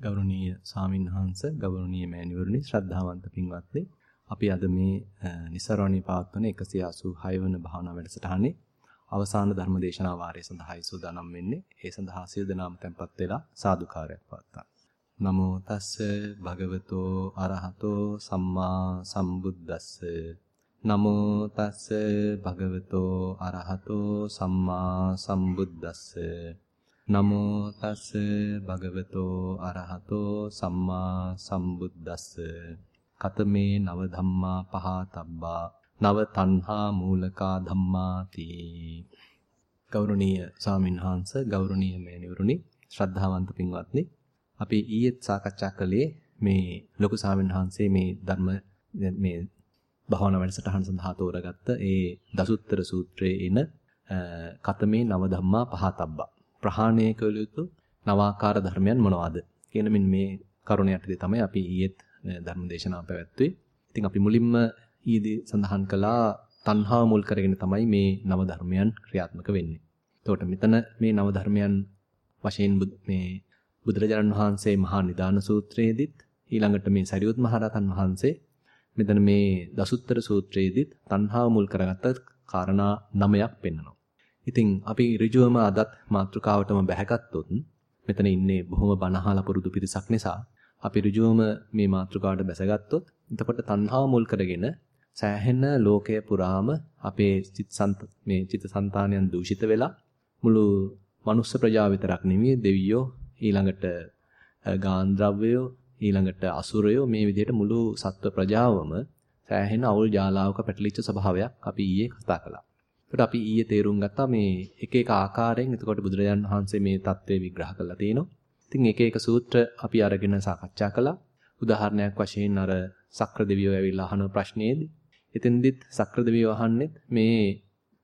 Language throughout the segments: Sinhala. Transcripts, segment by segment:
ගෞරවනීය සාමින්හංශ ගෞරවනීය මෑණිවරුනි ශ්‍රද්ධාවන්ත පින්වත්නි. අපි අද මේ નિසරණී පවත්වන 186 වන භාවනා වැඩසටහනේ අවසාන ධර්ම දේශනා වාරය සඳහායි සූදානම් වෙන්නේ. ඒ සඳහා සියලු දෙනාම tempත් වෙලා සාදුකාරයක් පවත්වා. නමෝ තස්ස භගවතෝ අරහතෝ සම්මා සම්බුද්දස්ස. නමෝ තස්ස භගවතෝ අරහතෝ සම්මා සම්බුද්දස්ස. නමෝ තස් භගවතෝ අරහතෝ සම්මා සම්බුද්දස්ස. කතමේ නව ධම්මා පහතබ්බා. නව තණ්හා මූලකා ධම්මාති. ගෞරවනීය ස්වාමින්වහන්ස ගෞරවනීය මේනිවරුනි ශ්‍රද්ධාවන්ත පින්වත්නි අපි ඊයේත් සාකච්ඡා කළේ මේ ලොකු ස්වාමින්වහන්සේ මේ ධර්ම මේ භාවනා වැඩසටහන සඳහා තෝරාගත්ත ඒ දසුත්තර සූත්‍රයේ එන කතමේ නව ධම්මා පහතබ්බා. ප්‍රහාණය කළ යුතු නවාකාර ධර්මයන් මොනවාද කියන මෙන්න මේ කරුණ යටතේ තමයි අපි ඊයේත් ධර්ම දේශනාව පැවැත්වුවේ. ඉතින් අපි මුලින්ම ඊදී සඳහන් කළා තණ්හාව මුල් කරගෙන තමයි මේ නව ධර්මයන් ක්‍රියාත්මක වෙන්නේ. එතකොට මෙතන මේ නව ධර්මයන් වශයෙන් මේ බුදුරජාණන් වහන්සේ මහා නිදාන සූත්‍රයේදීත් ඊළඟට මේ සරියුත් මහරහතන් වහන්සේ මෙතන මේ දසුත්තර සූත්‍රයේදීත් තණ්හාව මුල් කරගත්ත කාරණා නමයක් පෙන්වනවා. ඉතින් අපි ඍජුවම අදත් මාතෘකාවටම බැහැගත්තොත් මෙතන ඉන්නේ බොහොම බනහලා පුරුදු පිරිසක් නිසා අපි ඍජුවම මේ මාතෘකාවට බැසගත්තොත් එතකොට තණ්හාව මුල් කරගෙන සෑහෙන ලෝකය පුරාම අපේ චිත්සන්ත මේ චිත්තසංතානයන් දූෂිත වෙලා මුළු මනුස්ස ප්‍රජාව විතරක් නෙමෙයි දෙවියෝ ඊළඟට ගාන්ද්‍රව්‍යයෝ ඊළඟට අසුරයෝ මේ විදිහට මුළු සත්ව ප්‍රජාවම සෑහෙන අවුල් ජාලාවක පැටලිච්ච ස්වභාවයක් අපි ඊයේ කතා කළා. ඒකට අපි ඊයේ තේරුම් ගත්තා මේ එක එක ආකාරයෙන් එතකොට බුදුරජාන් වහන්සේ මේ தત્ත්වය විග්‍රහ කරලා තිනවා. ඉතින් එක එක සූත්‍ර අපි අරගෙන සාකච්ඡා කළා. උදාහරණයක් වශයෙන් අර සක්‍ර දෙවියෝ ඇවිල්ලා අහන ප්‍රශ්නේදී එතෙන්දිත් සක්‍ර දෙවියෝ අහන්නෙත් මේ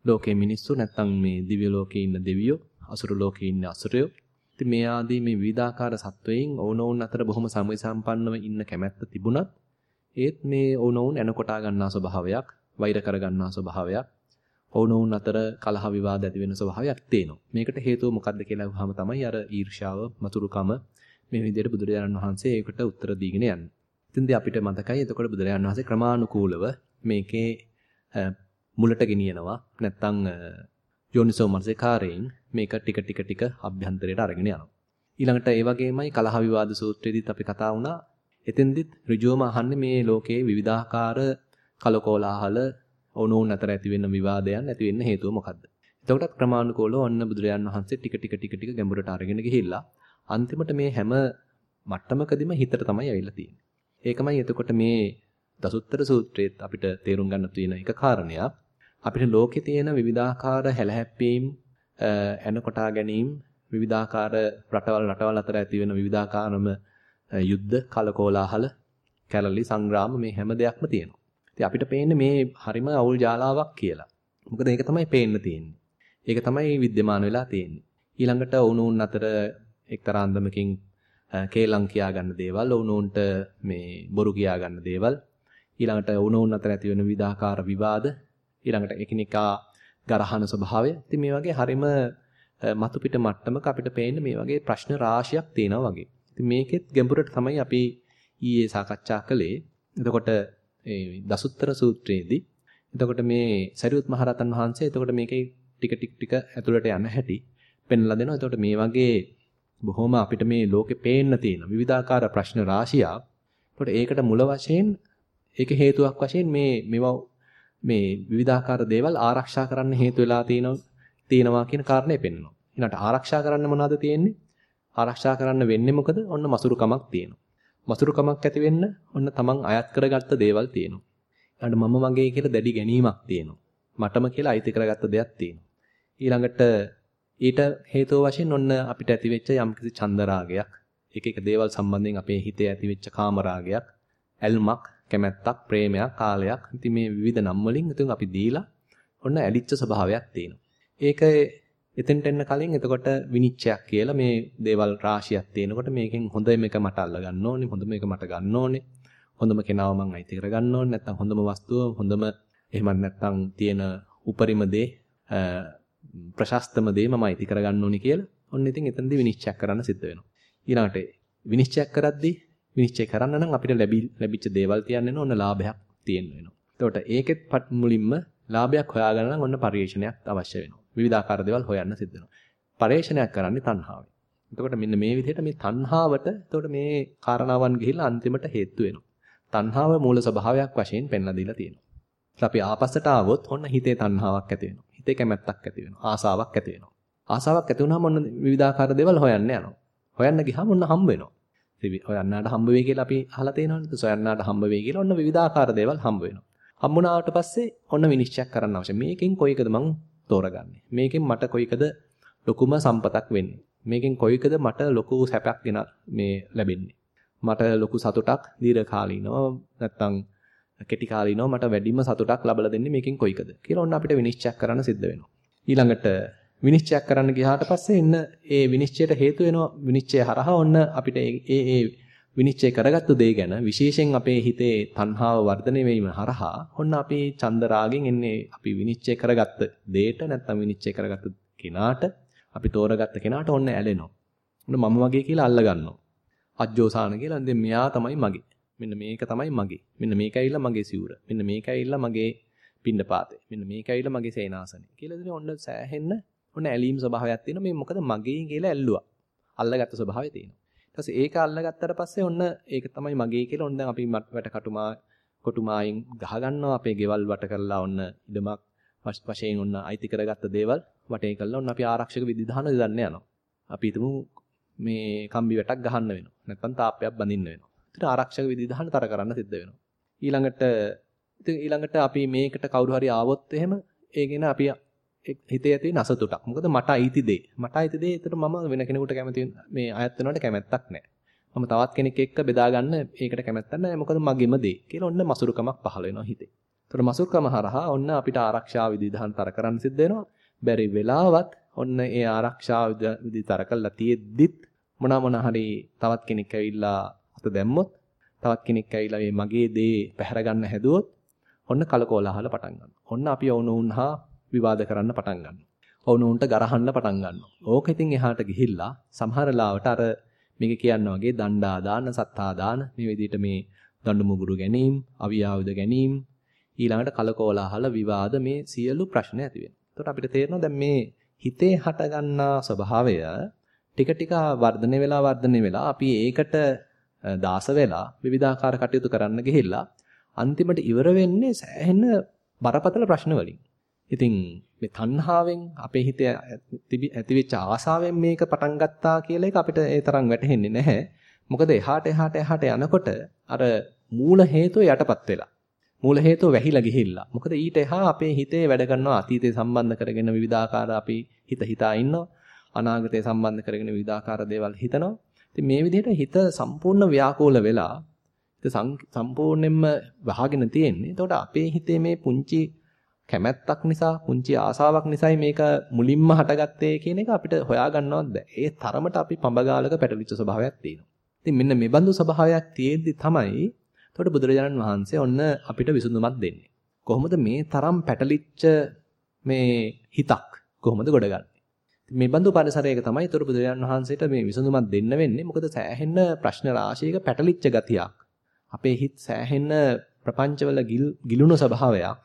ලෝකේ මිනිස්සු නැත්තම් මේ දිව්‍ය ලෝකේ ඉන්න දෙවියෝ අසුරු ලෝකේ ඉන්න අසුරයෝ ඉතින් මේ ආදී මේ විවිධාකාර සත්වයන් ඕනෝන් අතර බොහොම සමය සම්පන්නව ඉන්න කැමැත්ත තිබුණත් ඒත් මේ ඕනෝන් එනකොටා ගන්නා ස්වභාවයක් වෛර කර ගන්නා ස්වභාවයක් ඔවුනොවුන් අතර කලහ විවාද ඇති වෙන ස්වභාවයක් තියෙනවා. මේකට හේතුව මොකක්ද කියලා අහුවම තමයි අර ඊර්ෂාව, මතුරුකම මේ විදිහට බුදුරජාණන් වහන්සේ ඒකට උත්තර දීගෙන යන්නේ. ඉතින්දී අපිට මතකයි එතකොට බුදුරජාණන් වහන්සේ ක්‍රමානුකූලව මේකේ මුලට ගෙනියනවා. නැත්තම් යෝනිසෝ මනසිකාරයෙන් මේක ටික ටික ටික අභ්‍යන්තරයට අරගෙන යනවා. ඊළඟට ඒ වගේමයි කලහ විවාද සූත්‍රයේදීත් අපි කතා වුණා. එතෙන්දිත් ඍජුවම අහන්නේ මේ ලෝකයේ විවිධාකාර කලකෝලාහල ඔවුනෝන් අතර ඇති වෙන විවාදයන් ඇති වෙන්න හේතුව මොකද්ද? එතකොටත් ක්‍රමානුකූලව ඔන්න බුදුරජාන් වහන්සේ ටික ටික ටික ටික ගැඹුරට අරගෙන ගිහිල්ලා අන්තිමට මේ හැම මට්ටමකදීම හිතට තමයි ඇවිල්ලා තියෙන්නේ. ඒකමයි එතකොට මේ දසුත්තර සූත්‍රයේත් අපිට තේරුම් ගන්න තියෙන එක කාරණයක්. අපිට ලෝකේ තියෙන විවිධාකාර හැලහැප්පීම් එන කොටා ගැනීම විවිධාකාර රටවල් රටවල් අතර ඇති වෙන විවිධාකාරම යුද්ධ කලකෝලාහල කැලලි සංග්‍රාම මේ හැම දෙයක්ම තියෙනවා. ඉතින් අපිට පේන්නේ මේ හරිම අවුල් ජාලාවක් කියලා. මොකද ඒක තමයි පේන්න තියෙන්නේ. ඒක තමයි विद्यमान වෙලා තියෙන්නේ. ඊළඟට වුණුන් අතර එක්තරා අන්දමකින් කේලම් කියා ගන්න දේවල්, වුණුන්ට මේ බොරු කියා ගන්න දේවල්, ඊළඟට වුණුන් අතර ඇති වෙන විවිධාකාර විවාද, ඊළඟට එකිනෙකා ගරහන ස්වභාවය. ඉතින් මේ වගේ හරිම මතු පිට මට්ටමක අපිට පේන්නේ මේ වගේ ප්‍රශ්න රාශියක් තියෙනවා වගේ. ඉතින් මේකෙත් ගැඹුරට තමයි අපි ඊයේ සාකච්ඡා කළේ. එතකොට ඒ දසුත්තර සූත්‍රයේදී එතකොට මේ සරියුත් මහරතන් වහන්සේ එතකොට මේකේ ටික ටික ටික ඇතුළට යන හැටි පෙන්ලා දෙනවා. එතකොට මේ වගේ බොහොම අපිට මේ ලෝකේ පේන්න තියෙන විවිධාකාර ප්‍රශ්න රාශියක්. එතකොට ඒකට මුල වශයෙන් ඒක හේතුවක් වශයෙන් මේ මේවා මේ විවිධාකාර දේවල් ආරක්ෂා කරන්න හේතු වෙලා තියෙනවා තියෙනවා කියන කාරණේ පෙන්වනවා. ඊළඟට ආරක්ෂා කරන්න මොනවද තියෙන්නේ? ආරක්ෂා කරන්න වෙන්නේ මොකද? ඔන්න මසුරුකමක් තියෙනවා. මසුරුකමක් ඇති වෙන්න ඔන්න තමන් අයත් කරගත්ත දේවල් තියෙනවා. ඊළඟට මම මගේ කියලා දැඩි ගැනීමක් තියෙනවා. මටම කියලා අයිති කරගත්ත දෙයක් තියෙනවා. ඊළඟට ඊට හේතුව වශයෙන් ඔන්න අපිට ඇති වෙච්ච යම්කිසි චන්දරාගයක්, එක එක දේවල් සම්බන්ධයෙන් අපේ හිතේ ඇති වෙච්ච කාමරාගයක්, ඇල්මක්, කැමැත්තක්, ප්‍රේමයක්, කාලයක්. ඉතින් මේ විවිධ නම් වලින් ඉතින් අපි දීලා ඔන්න ඇලිච්ච ස්වභාවයක් තියෙනවා. ඒක එතෙන්ට එන්න කලින් එතකොට විනිශ්චයක් කියලා මේ දේවල් රාශියක් තියෙනකොට මේකෙන් හොඳ මේක මට අල්ල ගන්න ඕනේ හොඳ මේක මට ගන්න ඕනේ හොඳම කෙනාව මං අයිති කර ගන්න ඕනේ නැත්නම් හොඳම වස්තුව හොඳම එහෙමත් නැත්නම් තියෙන උපරිම දේ ප්‍රශස්තම දේ මම අයිති කර ගන්න ඕනේ කියලා ඔන්න ඉතින් එතනදී විනිශ්චයක් කරන්න සිද්ධ වෙනවා ඊළඟට විනිශ්චය කරද්දී විනිශ්චය කරන්න නම් අපිට ලැබිච්ච දේවල් තියන්න ඕන ලාභයක් තියෙන්න වෙනවා. එතකොට ඒකෙත් මුලින්ම ලාභයක් හොයාගන්න නම් ඔන්න පරිශ්‍රණයක් අවශ්‍ය වෙනවා. විවිධාකාර දේවල් හොයන්න සිද්ධ වෙනවා. පරිශ්‍රණයක් කරන්නේ තණ්හාවෙන්. එතකොට මෙන්න මේ විදිහට මේ තණ්හාවට එතකොට මේ කාරණාවන් ගිහිල්ලා අන්තිමට හේතු වෙනවා. තණ්හාව මූල ස්වභාවයක් වශයෙන් පෙන්ලා දීලා තියෙනවා. අපි ආපස්සට ආවොත් ඔන්න හිතේ තණ්හාවක් ඇති වෙනවා. හිතේ කැමැත්තක් ඇති වෙනවා. ආසාවක් ඇති වෙනවා. ආසාවක් ඇති වුණාම ඔන්න විවිධාකාර දේවල් හොයන්න යනවා. හොයන්න ගියාම ඔන්න හම්බ වෙනවා. හොයන්නාට හම්බ වෙයි කියලා අපි අහලා තියෙනවනේ. සොයන්නාට හම්බ වෙයි කියලා ඔන්න විවිධාකාර දේවල් හම්බ වෙනවා. හම්බුණාට පස්සේ ඔන්න විනිශ්චයක් කරන්න අවශ්‍යයි. මේකෙන් කොයිකද මං තෝරගන්නේ? මේකෙන් මට කොයිකද ලොකුම සම්පතක් වෙන්නේ? මේකෙන් කොයිකද මට ලොකු සැපයක් ගෙන මේ ලැබෙන්නේ? මට ලොකු සතුටක් දීර්ඝකාලීනව නැත්තම් කෙටි කාලීනව මට වැඩිම සතුටක් ලබලා දෙන්නේ මේකෙන් කොයිකද කියලා ඔන්න අපිට විනිශ්චයක් කරන්න සිද්ධ වෙනවා. ඊළඟට විනිශ්චයක් කරන්න ගියාට පස්සේ එන්න ඒ විනිශ්චයට හේතු වෙනවා විනිශ්චය හරහා ඔන්න අපිට ඒ ඒ විනිශ්චය කරගත්තු දේ ගැන විශේෂයෙන් අපේ හිතේ තණ්හාව වර්ධනය වීම හරහා ඔන්න අපි චන්දරාගෙන් එන්නේ අපි විනිශ්චය කරගත්ත දේට නැත්නම් විනිශ්චය කරගත්ත කෙනාට අපි තෝරගත්ත කෙනාට ඔන්න ඇලෙනවා. ඔන්න මම වගේ කියලා අල්ල ගන්නවා. අජ්ජෝසාන කියලා ඉතින් මෙයා තමයි මගේ. මෙන්න මේක තමයි මගේ. මෙන්න මේක ඇවිල්ලා මගේ සිවුර. මෙන්න මේක ඇවිල්ලා මගේ පින්නපාතේ. මෙන්න මේක ඇවිල්ලා මගේ සේනාසනේ. කියලා ඉතින් ඔන්න සෑහෙන්න ඔන්න ඇලීම් ස්වභාවයක් තියෙනවා. මේ මොකද මගේ කියලා ඇල්ලුවා. අල්ලගත්ත ස්වභාවය තියෙනවා. ඊට පස්සේ ඒක අල්ලගත්තට පස්සේ ඔන්න ඒක තමයි මගේ කියලා ඔන්න දැන් අපි වැට කටුමා කොටුමායින් ගහ ගන්නවා අපේ ගෙවල් වට කරලා ඔන්න ඉඩමක් වශයෙන් ඔන්න අයිති කරගත්ත දේවල් වටේ කරලා ඔන්න අපි ආරක්ෂක විධිධාන දෙන්න යනවා. අපි හිතමු මේ කම්බි වැටක් ගහන්න වෙනවා. නැත්නම් තාප්පයක් බඳින්න වෙනවා. ඒතර ආරක්ෂක විධිධාන තර කරන්න සිද්ධ වෙනවා. ඊළඟට ඉතින් ඊළඟට අපි මේකට කවුරු හරි ආවොත් එහෙම ඒගෙන අපි හිතේ ඇති නසතුටක්. මොකද මට අයිති දේ. මට අයිති දේ ඒතර මම වෙන කෙනෙකුට කැමති මේ අයත් වෙනවට කැමැත්තක් නැහැ. මම තවත් කෙනෙක් එක්ක බෙදා ගන්න ඒකට කැමැත්තක් නැහැ. මොකද මගේම දේ. කියලා ඔන්න මසුරුකමක් පහළ වෙනවා හිතේ. ඒතර මසුරුකම හරහා ඔන්න අපිට ආරක්ෂා විධිධාන තර කරන්න සිද්ධ වෙනවා. බැරි වෙලාවත් ඔන්න ඒ ආරක්ෂා විධි තර කළා තියෙද්දිත් මොන මොන හරි තවත් කෙනෙක් ඇවිල්ලා අත දැම්මොත් තවත් කෙනෙක් ඇවිල්ලා මේ මගේ දේ පැහැර ගන්න හැදුවොත් ඔන්න කලකෝලහල පටන් ගන්නවා. ඔන්න අපි වුණුන්හා විවාද කරන්න පටන් ගන්නවා. වුණුන්ට ගරහන්න පටන් ගන්නවා. ඕක ඉතින් එහාට ගිහිල්ලා සමහර ලාවට අර මේක කියනවා වගේ දණ්ඩා දාන සත්තා දාන මේ විදිහට මේ දඬු මුගුරු ගැනීම, අවියාවුද ගැනීම, ඊළඟට කලකෝලහල විවාද මේ සියලු ප්‍රශ්න ඇති වෙනවා. එතකොට අපිට තේරෙනවා දැන් මේ හිතේ හටගන්නා ස්වභාවය ටික ටික වර්ධනය වෙලා වර්ධනය වෙලා අපි ඒකට දාස වෙලා විවිධාකාර කටයුතු කරන්න ගිහිල්ලා අන්තිමට ඉවර වෙන්නේ සෑහෙන බරපතල ප්‍රශ්න වලින්. ඉතින් මේ තණ්හාවෙන් අපේ හිතේ ඇතිවෙච්ච ආසාවෙන් මේක පටන් ගත්තා කියලා එක අපිට ඒ තරම් වැටහෙන්නේ නැහැ. මොකද එහාට එහාට එහාට යනකොට අර මූල හේතුව යටපත් වෙලා. මූල හේතුව වැහිලා ගිහිල්ලා. මොකද ඊට එහා අපේ හිතේ වැඩ කරනවා අතීතේ සම්බන්ධ කරගෙන විවිධාකාර අපි හිත හිතා ඉන්නවා. අනාගතය සම්බන්ධ කරගෙන විවිධාකාර දේවල් හිතනවා. ඉතින් මේ විදිහට හිත සම්පූර්ණ ව්‍යාකූල වෙලා හිත සම්පූර්ණයෙන්ම වහගෙන තියෙන්නේ. එතකොට අපේ හිතේ මේ පුංචි කැමැත්තක් නිසා, පුංචි ආසාවක් නිසායි මේක මුලින්ම හටගත්තේ කියන එක අපිට හොයා ගන්නවත් බෑ. ඒ තරමට අපි පඹගාලක පැටලිච්ච ස්වභාවයක් තියෙනවා. ඉතින් මෙන්න මේ බඳු ස්වභාවයක් තියෙද්දි තමයි එතකොට බුදුරජාණන් වහන්සේ ඔන්න අපිට විසඳුමක් දෙන්නේ. කොහොමද මේ තරම් පැටලිච්ච මේ හිතක් කොහොමද ගොඩගන්නේ? මේ බඳු පරිසරයක තමයි ඒතර බුදුරජාණන් වහන්සේට මේ විසඳුමක් දෙන්න වෙන්නේ. මොකද සෑහෙන්න ප්‍රශ්න රාශියක පැටලිච්ච ගතියක්. අපේ හිත සෑහෙන්න ප්‍රපංචවල ගිලුණු ස්වභාවයක්.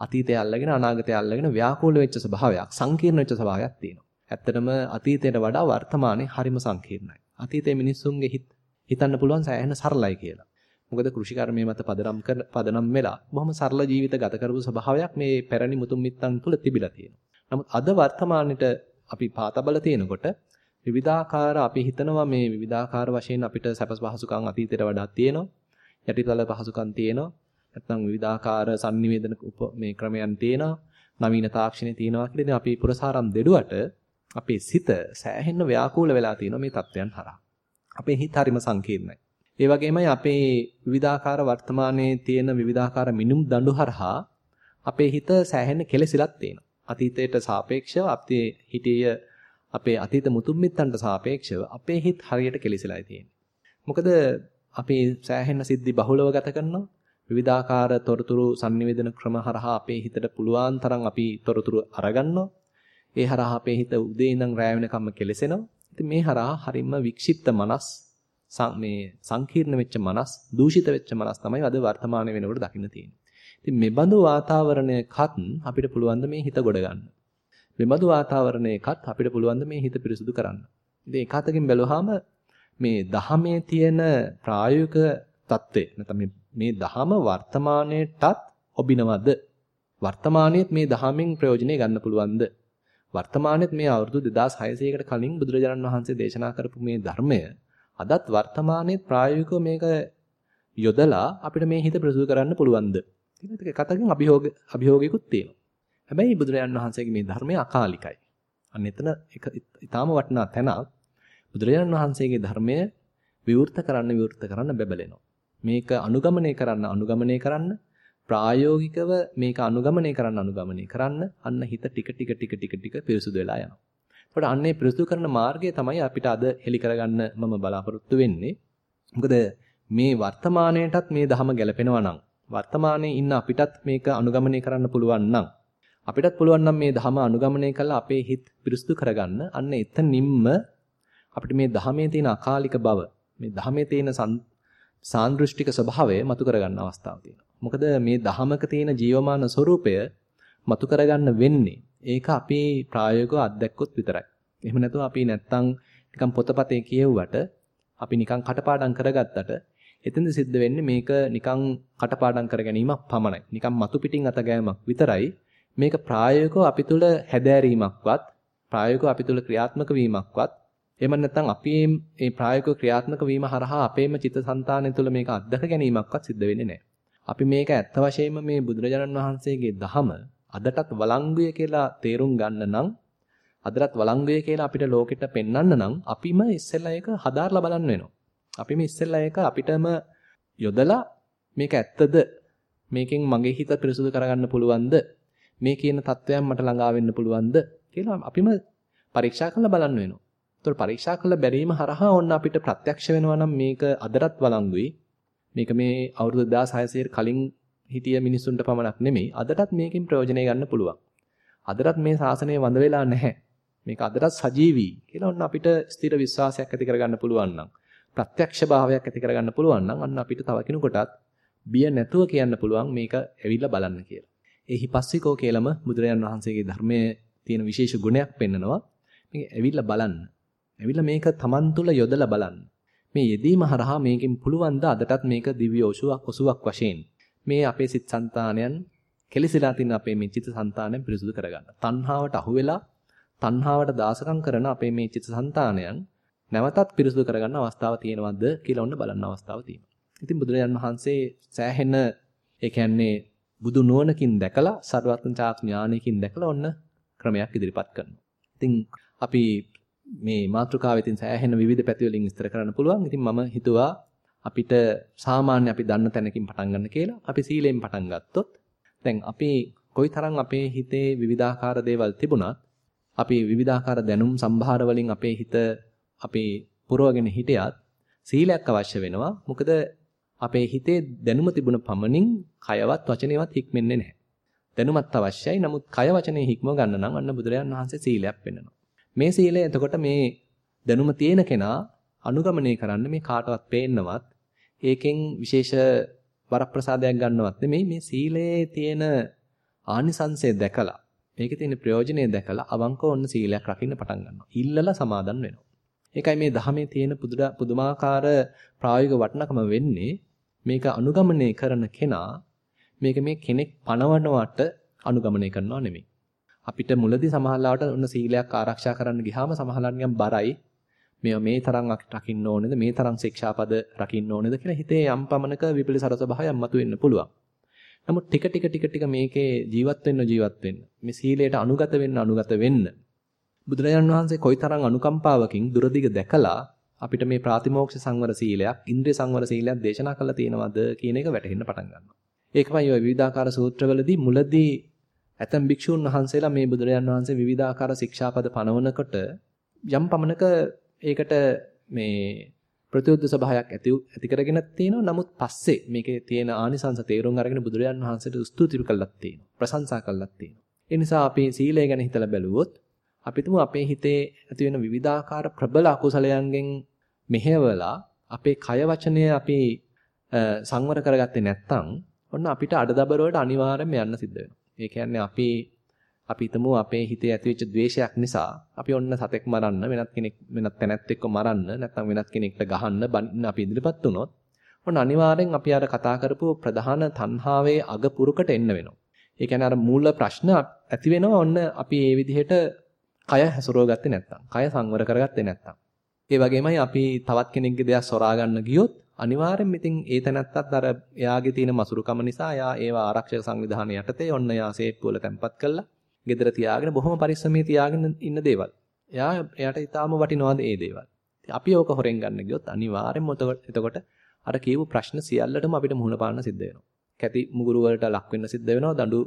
අතීතය අල්ලගෙන අනාගතය අල්ලගෙන ව්‍යාකූල වෙච්ච ස්වභාවයක්, සංකීර්ණ වෙච්ච ස්වභාවයක් තියෙනවා. ඇත්තටම අතීතයට වඩා වර්තමානයේ හරිම සංකීර්ණයි. අතීතයේ මිනිස්සුන්ගේ හිත හිතන්න පුළුවන් සෑහෙන සරලයි කියලා. මොකද කෘෂිකර්මයේ මත පදනම් කර පදනම් වෙලා බොහොම සරල ජීවිත ගත කරපු ස්වභාවයක් මේ පැරණි මුතුන් මිත්තන් තුල තිබිලා තියෙනවා. නමුත් අද වර්තමානෙට අපි පාතබල තියෙනකොට විවිධාකාර අපි හිතනවා මේ විවිධාකාර වශයෙන් අපිට සැප පහසුකම් අතීතයට වඩා තියෙනවා. යටිතල පහසුකම් තියෙනවා. නැත්නම් විවිධාකාර sannivedana මේ ක්‍රමයන් තියෙනවා. නවීන තාක්ෂණය තියෙනවා කියලා ඉතින් අපි පුරසාරම් දෙඩුවට අපේ සිත සෑහෙන්න ව්‍යාකූල වෙලා තියෙනවා මේ தත්වයන් හරහා. අපේ හිත හරිම සංකීර්ණයි. ඒ වගේමයි අපේ විවිධාකාර වර්තමානයේ තියෙන විවිධාකාර මිනුම් දඬු හරහා අපේ හිත සෑහෙන්න කෙලසිලක් තියෙනවා. අතීතයට සාපේක්ෂව අපේ හිතේ අපේ අතීත මුතුන් මිත්තන්ට සාපේක්ෂව අපේ හිත හරියට කෙලිසලායි තියෙන්නේ. මොකද අපි සෑහෙන සිද්ධි බහුලව ගත කරනවා. විවිධාකාර තොරතුරු sannivedana ක්‍රම හරහා අපේ හිතට පුළුවන් තරම් අපි තොරතුරු අරගන්නවා. ඒ හරහා අපේ හිත උදේ ඉඳන් රැය වෙනකම්ම කෙලසෙනවා. ඉතින් මේ හරහා හරිම වික්ෂිප්ත මනස් මේ සංකීර්ණ වෙච්ච මනස්, දූෂිත වෙච්ච මනස් තමයි අද වර්තමාන වෙනකොට දකින්න තියෙන්නේ. ඉතින් මේ බඳු වාතාවරණයකත් අපිට පුළුවන් මේ හිත ගොඩ ගන්න. මේ බඳු වාතාවරණයකත් අපිට පුළුවන් මේ හිත පිරිසුදු කරන්න. ඉතින් ඒක අතකින් බැලුවාම මේ දහමේ තියෙන ප්‍රායෝගික தත්ත්වය නැත්නම් මේ දහම වර්තමානයේටත් ඔබිනවද? වර්තමානයේත් මේ දහමෙන් ප්‍රයෝජනෙ ගන්න පුළුවන්ද? වර්තමානයේත් මේ අවුරුදු 2600කට කලින් බුදුරජාණන් වහන්සේ දේශනා කරපු මේ ධර්මය අදත් වර්තමානයේත් ප්‍රායෝගිකව මේක යොදලා අපිට මේ හිත ප්‍රසූ කරන්න පුළුවන්ද? කියන එක කතකින් අභියෝග අභියෝගයකුත් තියෙනවා. හැබැයි බුදුරජාණන් වහන්සේගේ මේ ධර්මය අකාලිකයි. අන්න එතන එක ඊටාම වටිනා තැනක් බුදුරජාණන් වහන්සේගේ ධර්මය විවෘත කරන්න විවෘත කරන්න බැබලෙනවා. මේක අනුගමනය කරන්න අනුගමනය කරන්න ප්‍රායෝගිකව මේක අනුගමනය කරන්න අනුගමනය කරන්න අන්න හිත ටික ටික ටික ටික ටික පිරිසුදු වෙලා යනවා. එතකොට අන්නේ පිරිසුදු කරන මාර්ගය තමයි අපිට අද හෙලි කරගන්න මම බලාපොරොත්තු වෙන්නේ. මොකද මේ වර්තමානයේටත් මේ ධහම ගැලපෙනවා නම් වර්තමානයේ ඉන්න අපිටත් මේක අනුගමනය කරන්න පුළුවන් නම් අපිටත් පුළුවන් නම් මේ ධහම අනුගමනය කරලා අපේ හිත පිරිසුදු කරගන්න අන්න එතනින්ම අපිට මේ ධහමේ තියෙන අකාලික බව මේ ධහමේ තියෙන සාන්දෘෂ්ටික ස්වභාවය මතු කරගන්න අවස්ථාවක් තියෙනවා. මොකද මේ ධහමක තියෙන ජීවමාන ස්වરૂපය මතු කරගන්න වෙන්නේ ඒක අපි ප්‍රායෝගිකව අත්දැක්කොත් විතරයි. එහෙම නැතුව අපි නැත්තම් නිකන් පොතපතේ කියවුවට අපි නිකන් කටපාඩම් කරගත්තට එතෙන්ද සිද්ධ වෙන්නේ මේක නිකන් කටපාඩම් කර ගැනීමක් පමණයි. නිකන් මතු පිටින් අතගෑමක් විතරයි. මේක ප්‍රායෝගිකව අපි තුල හැදෑරීමක්වත් ප්‍රායෝගිකව අපි තුල ක්‍රියාත්මක වීමක්වත් එහෙම නැත්නම් අපි මේ ප්‍රායෝගික ක්‍රියාත්මක වීම හරහා අපේම චිත්තසංතානය තුළ මේක අත්දක ගැනීමක්වත් සිද්ධ වෙන්නේ නැහැ. අපි මේක ඇත්ත වශයෙන්ම මේ බුදුරජාණන් වහන්සේගේ දහම අදටත් වළංගුය කියලා තේරුම් ගන්න නම් අදටත් වළංගුය කියලා අපිට ලෝකෙට පෙන්වන්න නම් අපිම ඉස්සෙල්ලා ඒක හදාarලා බලන්න වෙනවා. අපිම ඉස්සෙල්ලා ඒක අපිටම යොදලා මේක ඇත්තද මේකෙන් මගේ හිත පිරිසුදු කරගන්න පුළුවන්ද මේ කියන தත්වයන් මට ළඟා වෙන්න පුළුවන්ද කියලා අපිම පරීක්ෂා කරලා බලන්න වෙනවා. ඒතකොට පරීක්ෂා කළ බැරීම හරහා ඔන්න අපිට ප්‍රත්‍යක්ෂ වෙනවා නම් මේක අදටත් වළංගුයි. මේක මේ අවුරුදු 2600 කලින් හිටිය මිනිසුන්ට පමණක් නෙමෙයි අදටත් මේකෙන් ප්‍රයෝජනය ගන්න පුළුවන්. අදටත් මේ ශාසනය වඳ වෙලා නැහැ. මේක අදටත් සජීවී කියලා ඔන්න අපිට ස්ථිර විශ්වාසයක් ඇති කරගන්න පුළුවන් නම් ප්‍රත්‍යක්ෂ භාවයක් ඇති කරගන්න පුළුවන් නම් අන්න අපිට තව කෙනෙකුටත් බිය නැතුව කියන්න පුළුවන් මේක ඇවිල්ලා බලන්න කියලා. එහි පස්සිකෝ කියලම බුදුරජාන් වහන්සේගේ ධර්මයේ තියෙන විශේෂ ගුණයක් පෙන්නනවා. මේක ඇවිල්ලා බලන්න. ඇවිල්ලා මේක Taman තුල යොදලා බලන්න. මේ යෙදීම හරහා මේකෙන් පුළුවන් ද අදටත් මේක දිව්‍ය ඔසුවක් ඔසුවක් වශයෙන් මේ අපේ සිත් సంతානයන් කෙලිසලා තින්න අපේ මේ චිත්ත సంతානයන් පිරිසුදු කරගන්න. තණ්හාවට අහු වෙලා තණ්හාවට දාසකම් කරන අපේ මේ චිත්ත సంతානයන් නැවතත් පිරිසුදු කරගන්න අවස්ථාව තියෙනවද කියලා ඔන්න බලන්න අවස්ථාව තියෙනවා. ඉතින් බුදුරජාන් වහන්සේ සෑහෙන ඒ කියන්නේ බුදු නුවණකින් දැකලා සරුවත්න ඥානයකින් දැකලා ඔන්න ක්‍රමයක් ඉදිරිපත් කරනවා. ඉතින් අපි මේ මාතෘකාවෙ තියෙන සෑහෙන විවිධ පැති වලින් විස්තර කරන්න පුළුවන්. ඉතින් මම හිතුවා අපිට සාමාන්‍ය අපි දන්න තැනකින් පටන් ගන්න කියලා. අපි සීලෙන් පටන් ගත්තොත් දැන් අපි කොයිතරම් අපේ හිතේ විවිධාකාර දේවල් තිබුණත් අපි විවිධාකාර දැනුම් සම්භාර වලින් අපේ හිත අපි පුරවගෙන හිටියත් සීලයක් අවශ්‍ය වෙනවා. මොකද අපේ හිතේ දැනුම තිබුණ පමණින් කයවත් වචනේවත් හික්මෙන්නේ නැහැ. දැනුමත් අවශ්‍යයි. නමුත් කය වචනේ හික්ම ගන්න නම් අන්න බුදුරජාන් වහන්සේ සීලයක් පෙන්වනවා. මේ සීලය එතකොට මේ දැනුම තියෙන කෙනා අනුගමනය කරන්න මේ කාටවත් පේන්නවත් ඒකෙන් විශේෂ වරප්‍රසාදයක් ගන්නවත් නෙමෙයි මේ සීලයේ තියෙන ආනිසංසය දැකලා මේකේ තියෙන ප්‍රයෝජනය දැකලා අවංකව ඔන්න සීලයක් රකින්න පටන් ගන්නවා. ඉල්ලලා සමාදන් වෙනවා. ඒකයි මේ ධහමේ තියෙන පුදුමාකාර ප්‍රායෝගික වටිනකම වෙන්නේ මේක අනුගමනය කරන කෙනා මේක මේ කෙනෙක් පණවනවට අනුගමනය කරනවා නෙමෙයි. අපිට මුලදී සමහරලාට ඔන්න සීලයක් ආරක්ෂා කරන්න ගියාම සමහරලාට නිකන් බරයි. මේ මේ තරම් රකින්න ඕනේද මේ තරම් ශික්ෂාපද රකින්න ඕනේද කියලා හිතේ යම් පමණක විපලිසර ස්වභාවයක් මතුවෙන්න පුළුවන්. නමුත් ටික ටික ටික ටික මේකේ ජීවත් වෙන්න ජීවත් වෙන්න මේ සීලයට අනුගත වෙන්න අනුගත වෙන්න බුදුරජාණන් වහන්සේ කොයිතරම් අනුකම්පාවකින් දුරදිග දැකලා අපිට මේ ප්‍රාතිමෝක්ෂ සංවර සීලයක් ඉන්ද්‍රිය සංවර සීලයක් දේශනා කළා තියෙනවද කියන එක වැටහෙන්න පටන් ගන්නවා. ඒකමයි ඔය විවිධාකාර සූත්‍රවලදී මුලදී ඇතම් භික්ෂූන් වහන්සේලා මේ බුදුරජාන් වහන්සේ විවිධාකාර ශික්ෂාපද පනවනකොට යම් පමණක ඒකට මේ ප්‍රතිඋද්ද සභාවක් ඇති ඇති කරගෙන තියෙනවා. නමුත් පස්සේ මේකේ තියෙන ආනිසංස තේරුම් අරගෙන බුදුරජාන් වහන්සේට ස්තුති කළක් තියෙනවා. ප්‍රශංසා කළක් තියෙනවා. ඒ නිසා අපි සීලය ගැන හිතලා බැලුවොත් අපිටම අපේ හිතේ ඇති වෙන විවිධාකාර ප්‍රබල අකුසලයන්ගෙන් මෙහෙवला අපේ කය වචනය අපි සංවර කරගත්තේ නැත්නම් ඔන්න අපිට අඩදබර වලට අනිවාර්යයෙන්ම යන්න සිද්ධ වෙනවා. ඒ කියන්නේ අපි අපි හිතමු අපේ හිතේ ඇතිවෙච්ච द्वේෂයක් නිසා අපි ඔන්න සතෙක් මරන්න වෙනත් කෙනෙක් වෙනත් තැනැත් එක්ක මරන්න නැත්නම් වෙනත් කෙනෙක්ට ගහන්න බන්න අපි ඉදිරිපත් වුණොත් ඔන්න අනිවාර්යෙන් අපි අර කතා කරපු ප්‍රධාන තණ්හාවේ අග පුරුකට එන්න වෙනවා. ඒ කියන්නේ අර මූල ප්‍රශ්න ඇති වෙනවා ඔන්න අපි මේ විදිහට කය හැසුරව ගත්තේ නැත්නම්. කය සංවර කරගත්තේ නැත්නම්. ඒ වගේමයි අපි තවත් කෙනෙක්ගේ දෙයක් සොරා ගන්න ගියොත් අනිවාර්යෙන්ම ඉතින් ඒ තැනත්තත් අර එයාගේ තියෙන මසුරුකම නිසා එයා ඒවා ආරක්ෂක සංවිධානය යටතේ ඔන්න එයා සේප්පු වල තැම්පත් කළා. ගෙදර තියාගෙන බොහොම පරිස්සමේ තියාගෙන ඉන්න දේවල්. එයා එයාට ඊටාම වටිනවාද ඒ දේවල්. අපි ඕක හොරෙන් ගන්න ගියොත් අනිවාර්යෙන්ම එතකොට අර කියපු ප්‍රශ්න සියල්ලටම අපිට මුහුණ පාන්න සිද්ධ වෙනවා. කැටි මුගුරු වලට ලක් වෙන්න සිද්ධ වෙනවා. දඬු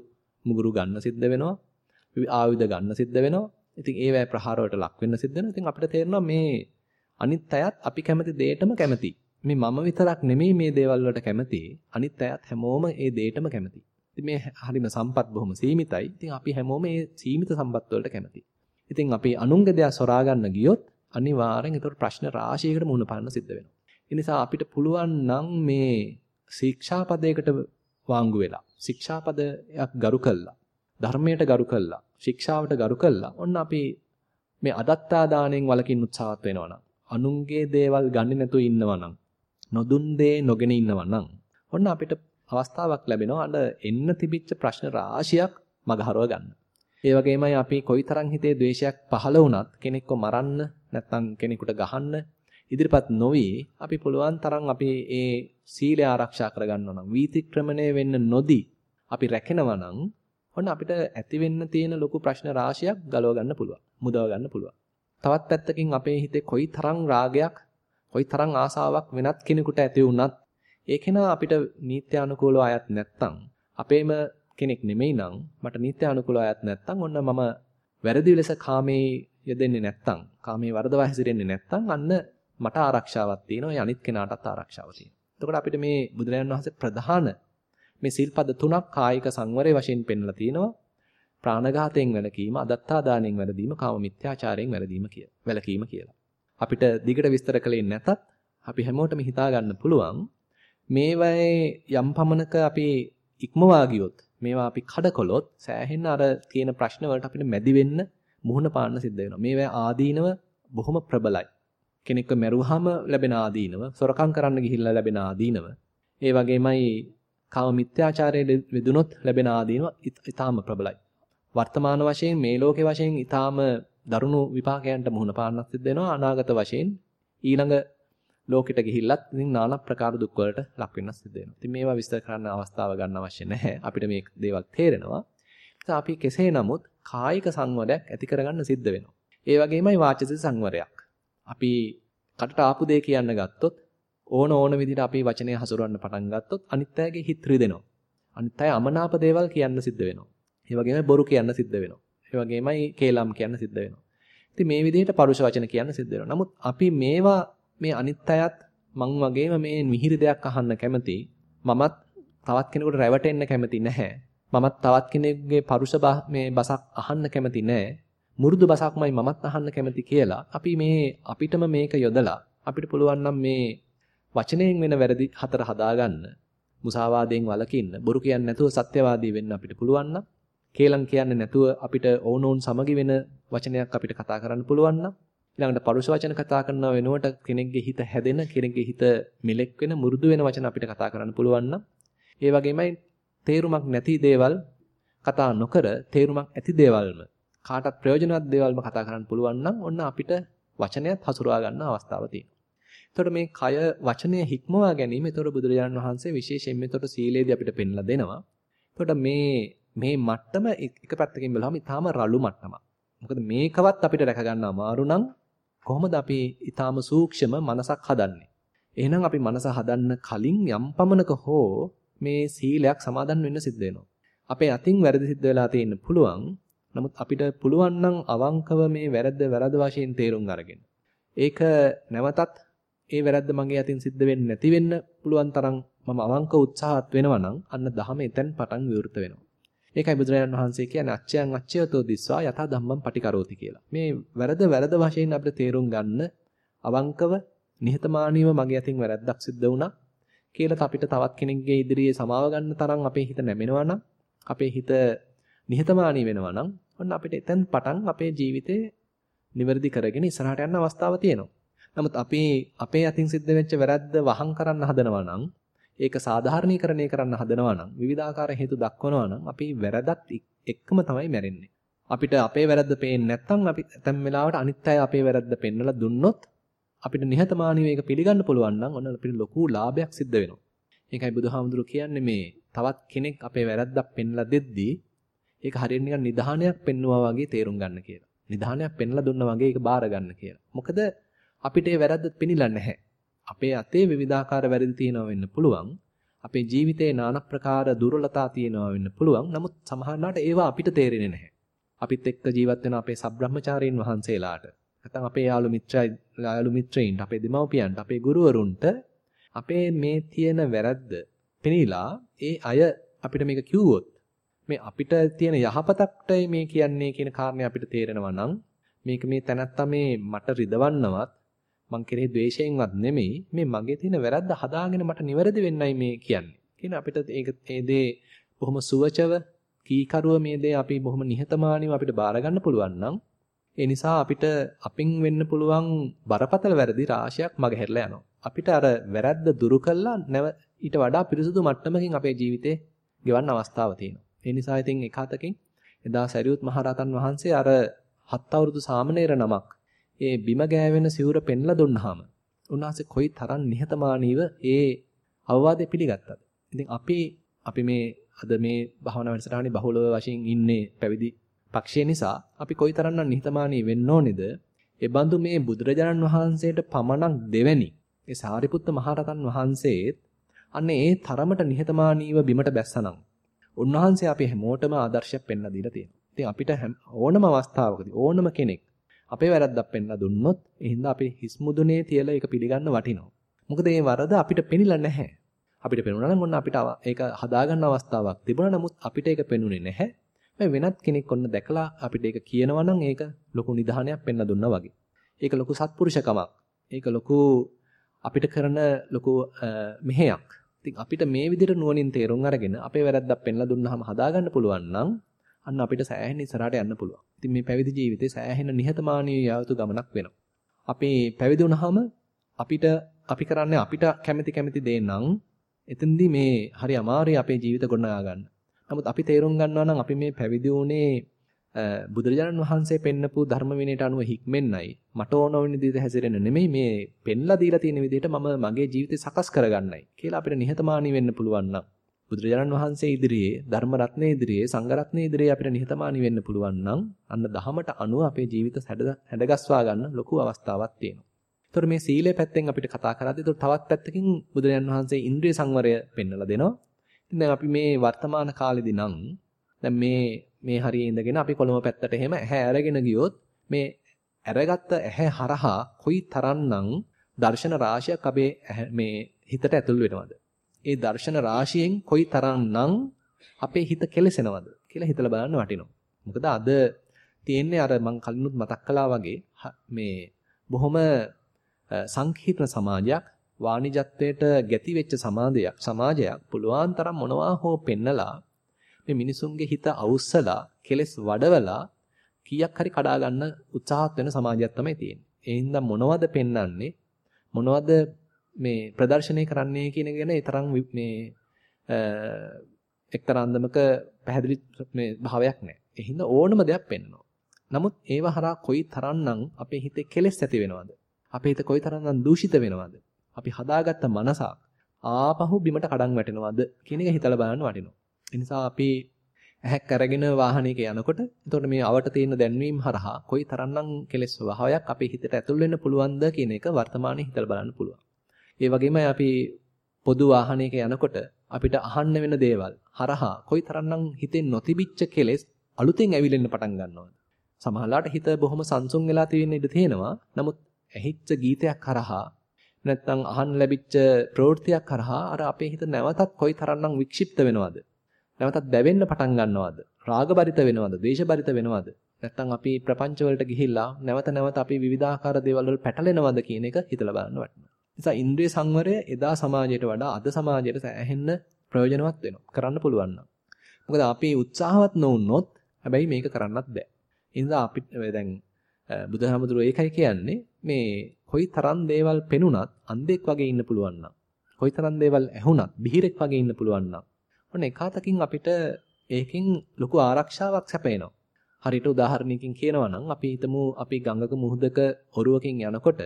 මුගුරු ගන්න සිද්ධ වෙනවා. ආයුධ ගන්න සිද්ධ වෙනවා. ඉතින් ඒවැ ප්‍රහාර වලට ලක් වෙන්න සිද්ධ වෙනවා. ඉතින් අපිට තේරෙනවා මේ අනිත් අයත් අපි කැමති දෙයටම කැමති. මේ මම විතරක් නෙමෙයි මේ දේවල් වලට කැමති. අනිත් අයත් හැමෝම ඒ දෙයටම කැමති. ඉතින් මේ හරිම සම්පත් බොහොම සීමිතයි. ඉතින් අපි හැමෝම මේ සීමිත සම්පත් වලට කැමති. ඉතින් අපි අනුන්ගේ දේවල් සොරා ගන්න ගියොත් අනිවාර්යෙන් ඒතර ප්‍රශ්න රාශියකට මුහුණ පාන්න සිද්ධ වෙනවා. ඒ නිසා අපිට පුළුවන් නම් මේ ශික්ෂාපදයකට වාංගු වෙලා ශික්ෂාපදයක් ගරු කළා ධර්මයට ගරු කළා ශික්ෂාවට ගරු කළා ඔන්න අපි මේ අදත්තා දාණයෙන් වලකින් උත්සාහත් වෙනවා නම් අනුන්ගේ දේවල් ගන්නේ නැතුව ඉන්නවා නම් නොදුන් දේ නොගෙන ඉන්නවා නම් ඔන්න අපිට අවස්ථාවක් ලැබෙනවා අර එන්න තිබිච්ච ප්‍රශ්න රාශියක් මගහරව ගන්න. ඒ වගේමයි අපි කොයිතරම් හිතේ ද්වේෂයක් පහළ වුණත් කෙනෙක්ව මරන්න නැත්නම් කෙනෙකුට ගහන්න ඉදිරිපත් නොවි අපි පුළුවන් තරම් අපි ඒ සීලය ආරක්ෂා කරගන්නවා නම් වීතික්‍රමණය වෙන්න නොදී අපි රැකෙනවා නම් ඔන්න අපිට ඇති වෙන්න තියෙන ලොකු ප්‍රශ්න රාශියක් ගලව ගන්න පුළුවන්. මුදව ගන්න පුළුවන්. තවත් පැත්තකින් අපේ හිතේ කොයි තරම් රාගයක්, කොයි තරම් ආසාවක් වෙනත් කෙනෙකුට ඇති වුණත් ඒ කෙනා අපිට නීත්‍යානුකූලව අයත් නැත්තම් අපේම කෙනෙක් නෙමෙයි නම් මට නීත්‍යානුකූලව අයත් නැත්තම් ඔන්න මම වැරදි ලෙස කාමේ යෙදෙන්නේ නැත්තම් කාමේ වරදවා හැසිරෙන්නේ නැත්තම් අන්න මට ආරක්ෂාවක් තියෙනවා ඒ අනිත් කෙනාටත් ආරක්ෂාවක් තියෙනවා. එතකොට අපිට මේ බුදුරජාණන් වහන්සේ ප්‍රධාන මේ සිල්පද තුනක් කායික සංවරය වශයෙන් පෙන්වලා තිනවා. ප්‍රාණඝාතයෙන් වැළකීම, අදත්තා දාණයෙන් වැළදීම, කාම මිත්‍යාචාරයෙන් වැළදීම කියලා. වැළකීම කියලා. අපිට දිගට විස්තර කළේ නැතත් අපි හැමෝටම හිතා ගන්න පුළුවන් මේවයේ යම් පමණක අපි ඉක්මවා ගියොත් මේවා අපි කඩකොලොත් සෑහෙන අර තියෙන ප්‍රශ්න වලට අපිට මැදි වෙන්න මුහුණ පාන්න සිද්ධ වෙනවා. මේවා ආදීනව බොහොම ප්‍රබලයි. කෙනෙක්ව මැරුවාම ලැබෙන ආදීනව, සොරකම් කරන්න ගිහිල්ලා ලැබෙන ආදීනව, ඒ වගේමයි කාම මිත්‍යාචාරයේ වෙදුනොත් ලැබෙන ආදීනව ඊටාම ප්‍රබලයි. වර්තමාන වශයෙන් මේ ලෝකේ වශයෙන් ඊටාම දරුණු විපාකයන්ට මුහුණ පාන්නත් සිද්ධ වෙනවා. අනාගත වශයෙන් ඊළඟ ලෝකෙට ගිහිල්ලත් ඉතින් নানা ප්‍රකාර දුක් වලට ලක් වෙන්න සිද්ධ වෙනවා. ඉතින් මේවා විස්තර කරන්න අවස්ථාව ගන්න අවශ්‍ය නැහැ. අපිට මේ දේවල් තේරෙනවා. අපි කෙසේ නමුත් කායික සංවරයක් ඇති කරගන්න සිද්ධ වෙනවා. ඒ වගේමයි වාචික සංවරයක්. අපි කටට ආපු දේ කියන්න ගත්තොත් ඕන ඕන විදිහට අපි වචනය හසුරවන්න පටන් ගත්තොත් අනිත් අයගේ හිත රිදෙනවා. අනිත් අය අමනාප දේවල් කියන්න සිද්ධ වෙනවා. ඒ වගේම බොරු කියන්න සිද්ධ වෙනවා. ඒ වගේමයි කේලම් කියන්න සිද්ධ වෙනවා. ඉතින් මේ විදිහට පරුෂ වචන කියන්න සිද්ධ වෙනවා. නමුත් අපි මේවා මේ අනිත් අයත් මං වගේම මේ මිහිරි දෙයක් අහන්න කැමති. මමත් තවත් කෙනෙකුට රැවටෙන්න කැමති නැහැ. මමත් තවත් කෙනෙකුගේ පරුෂ මේ බසක් අහන්න කැමති නැහැ. මුරුදු බසක්මයි මමත් අහන්න කැමති කියලා අපි මේ අපිටම මේක යොදලා අපිට පුළුවන් නම් මේ වචනයෙන් වෙන වැරදි හතර හදාගන්න මුසාවාදයෙන් වළකින්න බොරු කියන්නේ නැතුව සත්‍යවාදී වෙන්න අපිට පුළුවන් නම් කේලම් කියන්නේ නැතුව අපිට ඕනෝන් සමගි වෙන වචනයක් අපිට කතා කරන්න පුළුවන් නම් ඊළඟට පරුෂ වචන කතා කරන වෙනුවට කෙනෙක්ගේ හිත හැදෙන කෙනෙක්ගේ හිත මෙලෙක් වෙන මුරුදු වෙන වචන අපිට කතා කරන්න පුළුවන් නම් ඒ වගේමයි තේරුමක් නැති දේවල් කතා නොකර තේරුමක් ඇති දේවල්ම කාටත් ප්‍රයෝජනවත් දේවල්ම කතා කරන්න පුළුවන් නම් ඔන්න අපිට වචනයත් හසුරවා ගන්න අවස්ථාව තියෙනවා. එතකොට මේ කය වචනය හික්මවා ගැනීම එතකොට බුදුරජාණන් වහන්සේ විශේෂයෙන්ම එතකොට සීලේදී අපිට පෙන්ලා දෙනවා. එතකොට මේ මේ මට්ටම එක පැත්තකින් බලහම ඊටාම රළු මට්ටමක්. මොකද මේකවත් අපිට රැක ගන්න අමාරු නම් කොහොමද අපි ඊටාම සූක්ෂම මනසක් හදන්නේ? එහෙනම් අපි මනස හදන්න කලින් යම් පමණක හෝ මේ සීලයක් සමාදන් වෙන්න සිද්ධ වෙනවා. අපේ අතින් වැරදි සිද්ධ වෙලා තියෙන්න පුළුවන්. නමුත් අපිට පුළුවන් නම් අවංකව මේ වැරද්ද වැරද්ද වශයෙන් තේරුම් අරගෙන ඒක නැවතත් ඒ වැරද්ද මගේ අතින් සිද්ධ වෙන්නේ නැති වෙන්න පුළුවන් තරම් මම අවංක උත්සාහත් වෙනවා නම් අන්න දහම එතෙන් පටන් විවෘත වෙනවා. ඒකයි බුදුරජාණන් වහන්සේ කියන්නේ අච්චයන් අච්චයතෝ දිස්වා යථා ධම්මං පටිකරෝති කියලා. මේ වැරද වැරද වශයෙන් අපිට තේරුම් ගන්න අවංකව නිහතමානීව මගේ අතින් වැරද්දක් සිද්ධ වුණා කියලා අපිට තවත් කෙනෙක්ගේ ඉදිරියේ සමාව ගන්න තරම් අපේ හිත නැමෙනවා නම් අපේ හිත නිහතමානී වෙනවා නම් ඔන්න අපිට එතෙන් පටන් අපේ ජීවිතේ නිවැරදි කරගෙන ඉස්සරහට යන්න අවස්ථාව තියෙනවා. නමුත් අපි අපේ අතින් සිද්ධ වෙච්ච වැරද්ද වහං කරන්න හදනවා නම් ඒක සාධාරණීකරණය කරන්න හදනවා නම් විවිධාකාර හේතු දක්වනවා නම් අපි වැරදත් එක්කම තමයි මැරෙන්නේ. අපිට අපේ වැරද්ද පේන්නේ නැත්නම් අපි ඇතැම් වෙලාවට අනිත් අය අපේ වැරද්ද පෙන්නලා දුන්නොත් අපිට නිහතමානීව ඒක පිළිගන්න පුළුවන් නම් ඔන්න අපිට ලොකු ලාභයක් සිද්ධ වෙනවා. ඒකයි බුදුහාමුදුරු කියන්නේ මේ තවත් කෙනෙක් අපේ වැරද්දක් පෙන්ලා දෙද්දී ඒක හරියට නිකන් නිධානයක් පෙන්නවා වගේ තේරුම් ගන්න කියලා. නිධානයක් පෙන්ලා දුන්නා වගේ ඒක බාර ගන්න කියලා. මොකද අපිට ඒ වැරද්ද පෙනිලා නැහැ. අපේ අතේ විවිධාකාර වැරදි තියෙනවා වෙන්න පුළුවන්. අපේ ජීවිතේ নানা ප්‍රකාර දුර්වලතා තියෙනවා වෙන්න පුළුවන්. නමුත් සමහරවිට ඒවා අපිට තේරෙන්නේ නැහැ. අපිත් එක්ක ජීවත් වෙන අපේ සබ්‍රහ්මචාරීන් වහන්සේලාට නැත්නම් අපේ යාළු මිත්‍රයි යාළු මිත්‍රයින්ට අපේ දෙමව්පියන්ට අපේ ගුරුවරුන්ට අපේ මේ තියෙන වැරද්ද පෙනීලා ඒ අය අපිට මේක කිව්වොත් මේ අපිට තියෙන යහපතක්ට මේ කියන්නේ කියන කාරණේ අපිට තේරෙනවා නම් මේක මේ තැනත්තා මේ මට රිදවන්නවත් මං කෙරෙහි ද්වේෂයෙන්වත් නෙමෙයි මේ මගේ තියෙන වැරද්ද හදාගෙන මට නිවැරදි වෙන්නයි මේ කියන්නේ. කියන අපිට ඒක ඒ දේ බොහොම සුවචව කීකරුව මේ දේ අපි බොහොම නිහතමානීව අපිට බාර ගන්න පුළුවන් නම් ඒ නිසා අපිට අපින් වෙන්න පුළුවන් බරපතල වැරදි රාශියක් මගහැරලා යනවා. අපිට අර වැරද්ද දුරු කළා නැව ඊට වඩා පිරිසුදු මට්ටමකින් අපේ ජීවිතේ ගෙවන්න අවස්ථාව තියෙනවා. ඒ නිසා ඉතින් එක හතකින් එදා සරියුත් මහරහතන් වහන්සේ අර හත් අවුරුදු සාමණේර නමක් ඒ බිම ගෑවෙන සිවුර පෙන්ලා දුන්නාම උන්වහන්සේ කොයි තරම් නිහතමානීව ඒ අවවාදය පිළිගත්තද. ඉතින් අපි අපි මේ අද මේ භාවනා වැඩසටහනේ බහුලව වශයෙන් ඉන්නේ පැවිදි පක්ෂය නිසා අපි කොයිතරම්නම් නිහතමානී වෙන්න ඕනේද? ඒ බඳු මේ බුදුරජාණන් වහන්සේට පමණක් දෙවැනි ඒ සාරිපුත්ත මහරහතන් වහන්සේත් අන්න ඒ තරමට නිහතමානීව බිමට බැස්සනම් උන්වහන්සේ අපි හැමෝටම ආදර්ශයක් පෙන්ලා දීලා තියෙනවා. ඉතින් අපිට ඕනම අවස්ථාවකදී ඕනම කෙනෙක් අපේ වැරද්දක් පෙන්ලා දුන්නොත් ඒ හින්දා අපි හිස් මුදුනේ තියලා ඒක පිළිගන්න වටිනවා. මොකද මේ වරද අපිට පෙනිලා නැහැ. අපිට පෙනුණා නම් ඔන්න අපිට ඒක හදාගන්න අවස්ථාවක් තිබුණා. නමුත් අපිට ඒක පෙනුනේ නැහැ. මේ වෙනත් කෙනෙක් ඔන්න දැකලා අපිට ඒක කියනවා නම් ඒක ලොකු නිදහනයක් පෙන්න දුන්නා වගේ. ඒක ලොකු සත්පුරුෂකමක්. ඒක ලොකු අපිට කරන ලොකු මෙහෙයක්. ඉතින් අපිට මේ විදිහට නුවණින් තේරුම් අරගෙන අපේ වැරද්දක් පෙන්ලා දුන්නාම හදාගන්න පුළුවන් නම් අන්න අපිට සෑහෙන ඉස්සරහට යන්න පුළුවන්. ඉතින් මේ පැවිදි ජීවිතේ සෑහෙන නිහතමානී යවතු ගමනක් වෙනවා. අපි පැවිදි වුණාම අපිට අපි කරන්නේ අපිට කැමති කැමති දේ නම් එතෙන්දී මේ හරි අමාරුයි අපේ ජීවිත ගොඩනගා ගන්න. නමුත් අපි තේරුම් ගන්නවා නම් අපි මේ පැවිදි වුණේ බුදුරජාණන් වහන්සේ පෙන්නපු ධර්ම විනයට අනුව හික්මෙන්නයි මට ඕන වෙන විදිහට හැසිරෙන්න නෙමෙයි මේ පෙන්ලා දීලා තියෙන විදිහට මම මගේ ජීවිතේ සකස් කරගන්නයි කියලා අපිට නිහතමානී වෙන්න පුළුවන් නම් බුදුරජාණන් වහන්සේ ඉදිරියේ ධර්ම රත්නයේ ඉදිරියේ සංඝ රත්නයේ ඉදිරියේ අපිට නිහතමානී වෙන්න පුළුවන් නම් අන්න දහමට අනුව අපේ ජීවිත හැඩගස්වා ගන්න ලොකු අවස්ථාවක් තියෙනවා. ඒතර මේ සීලය පැත්තෙන් අපිට කතා කරද්දී ඒතර තවත් පැත්තකින් බුදුරජාණන් වහන්සේ ඉන්ද්‍රිය සංවරය පෙන්වලා දෙනවා. ඉතින් දැන් අපි මේ වර්තමාන කාලෙදී නම් දැන් මේ මේ හරියේ ඉඳගෙන අපි කොළඹ පැත්තට එහෙම ඇහැ අරගෙන ගියොත් මේ අරගත්ත ඇහැ හරහා කොයි තරම්නම් දර්ශන රාශියක් අපේ මේ හිතට ඇතුල් වෙනවද? ඒ දර්ශන රාශියෙන් කොයි තරම්නම් අපේ හිත කෙලසෙනවද කියලා හිතලා බලන්න වටිනවා. මොකද අද තියෙන්නේ අර මම කලිනුත් මතක් කළා වගේ මේ බොහොම සංකීර්ණ සමාජයක් වාණිජත්වයට ගැති වෙච්ච සමාජයක් සමාජයක් පුලුවන් තරම් මොනවා හෝ පෙන්නලා මේ මිනිසුන්ගේ හිත අවුස්සලා කෙලස් වඩවලා කීයක් හරි කඩා ගන්න උත්සාහත් වෙන සමාජයක් තමයි තියෙන්නේ. ඒ හින්දා මොනවද පෙන්වන්නේ මොනවද මේ ප්‍රදර්ශනය කරන්නේ කියන ගැන ඒ තරම් මේ එක්තරා අන්දමක පැහැදිලි මේ භාවයක් නැහැ. ඒ හින්දා ඕනම දෙයක් පෙන්වනවා. නමුත් ඒව හරහා කොයි තරම්නම් අපේ හිතේ කෙලෙස් ඇති වෙනවද? අපේ හිත කොයි තරම්නම් දූෂිත වෙනවද? අපි හදාගත්ත මනසක් ආපහු බිමට කඩන් වැටෙනවද කියන එක හිතලා බලන්න වටිනවා. ඒ නිසා අපි ඇහැක් අරගෙන වාහනයක යනකොට එතකොට මේ අවට තියෙන දැන්වීම හරහා කොයි තරම්නම් කෙලෙස් ස්වභාවයක් අපේ හිතට ඇතුල් වෙන්න පුළුවන්ද කියන එක වර්තමානයේ හිතලා බලන්න පුළුවන්. ඒ වගේමයි අපි පොදු වාහනයක යනකොට අපිට අහන්න වෙන දේවල් හරහා කොයි තරම්නම් හිතෙන් නොතිබිච්ච කෙලෙස් අලුතෙන් ඇවිලෙන්න පටන් ගන්නවද? සමහරලාට හිත බොහොම සංසුන් වෙලා තියෙන ඉඩ තියෙනවා. නමුත් ඇහිච්ච ගීතයක් හරහා නැත්නම් අහන්න ලැබිච්ච ප්‍රවෘත්තියක් කරහා අර අපේ හිත නැවතත් කොයි තරම්නම් වික්ෂිප්ත වෙනවද? නැවතත් දැවෙන්න පටන් ගන්නවද? රාගබරිත වෙනවද? ද්වේෂබරිත වෙනවද? නැත්නම් අපි ප්‍රපංච වලට ගිහිල්ලා නැවත නැවත අපි විවිධාකාර දේවල් වල පැටලෙනවද කියන එක හිතලා බලන්න වටිනවා. නිසා ඉන්ද්‍රිය සංවරය එදා සමාජයට වඩා අද සමාජයට සෑහෙන්න ප්‍රයෝජනවත් වෙනවා. කරන්න පුළුවන් නම්. මොකද අපි උත්සාහවත් නොවුනොත් හැබැයි මේක කරන්නත් බෑ. ඒ නිසා අපි දැන් බුදුහාමුදුරුවෝ ඒකයි කියන්නේ මේ කොයි තරම් දේවල් පෙනුනත් අන්ධෙක් වගේ ඉන්න පුළුවන් නම් කොයි තරම් දේවල් ඇහුණත් බිහිරෙක් වගේ ඉන්න පුළුවන් නම් ඔන්න එකාතකින් අපිට ඒකෙන් ලොකු ආරක්ෂාවක් සැපේනවා. හරියට උදාහරණයකින් කියනවා නම් අපි හිතමු අපි ගඟක මුහුදක ඔරුවකින් යනකොට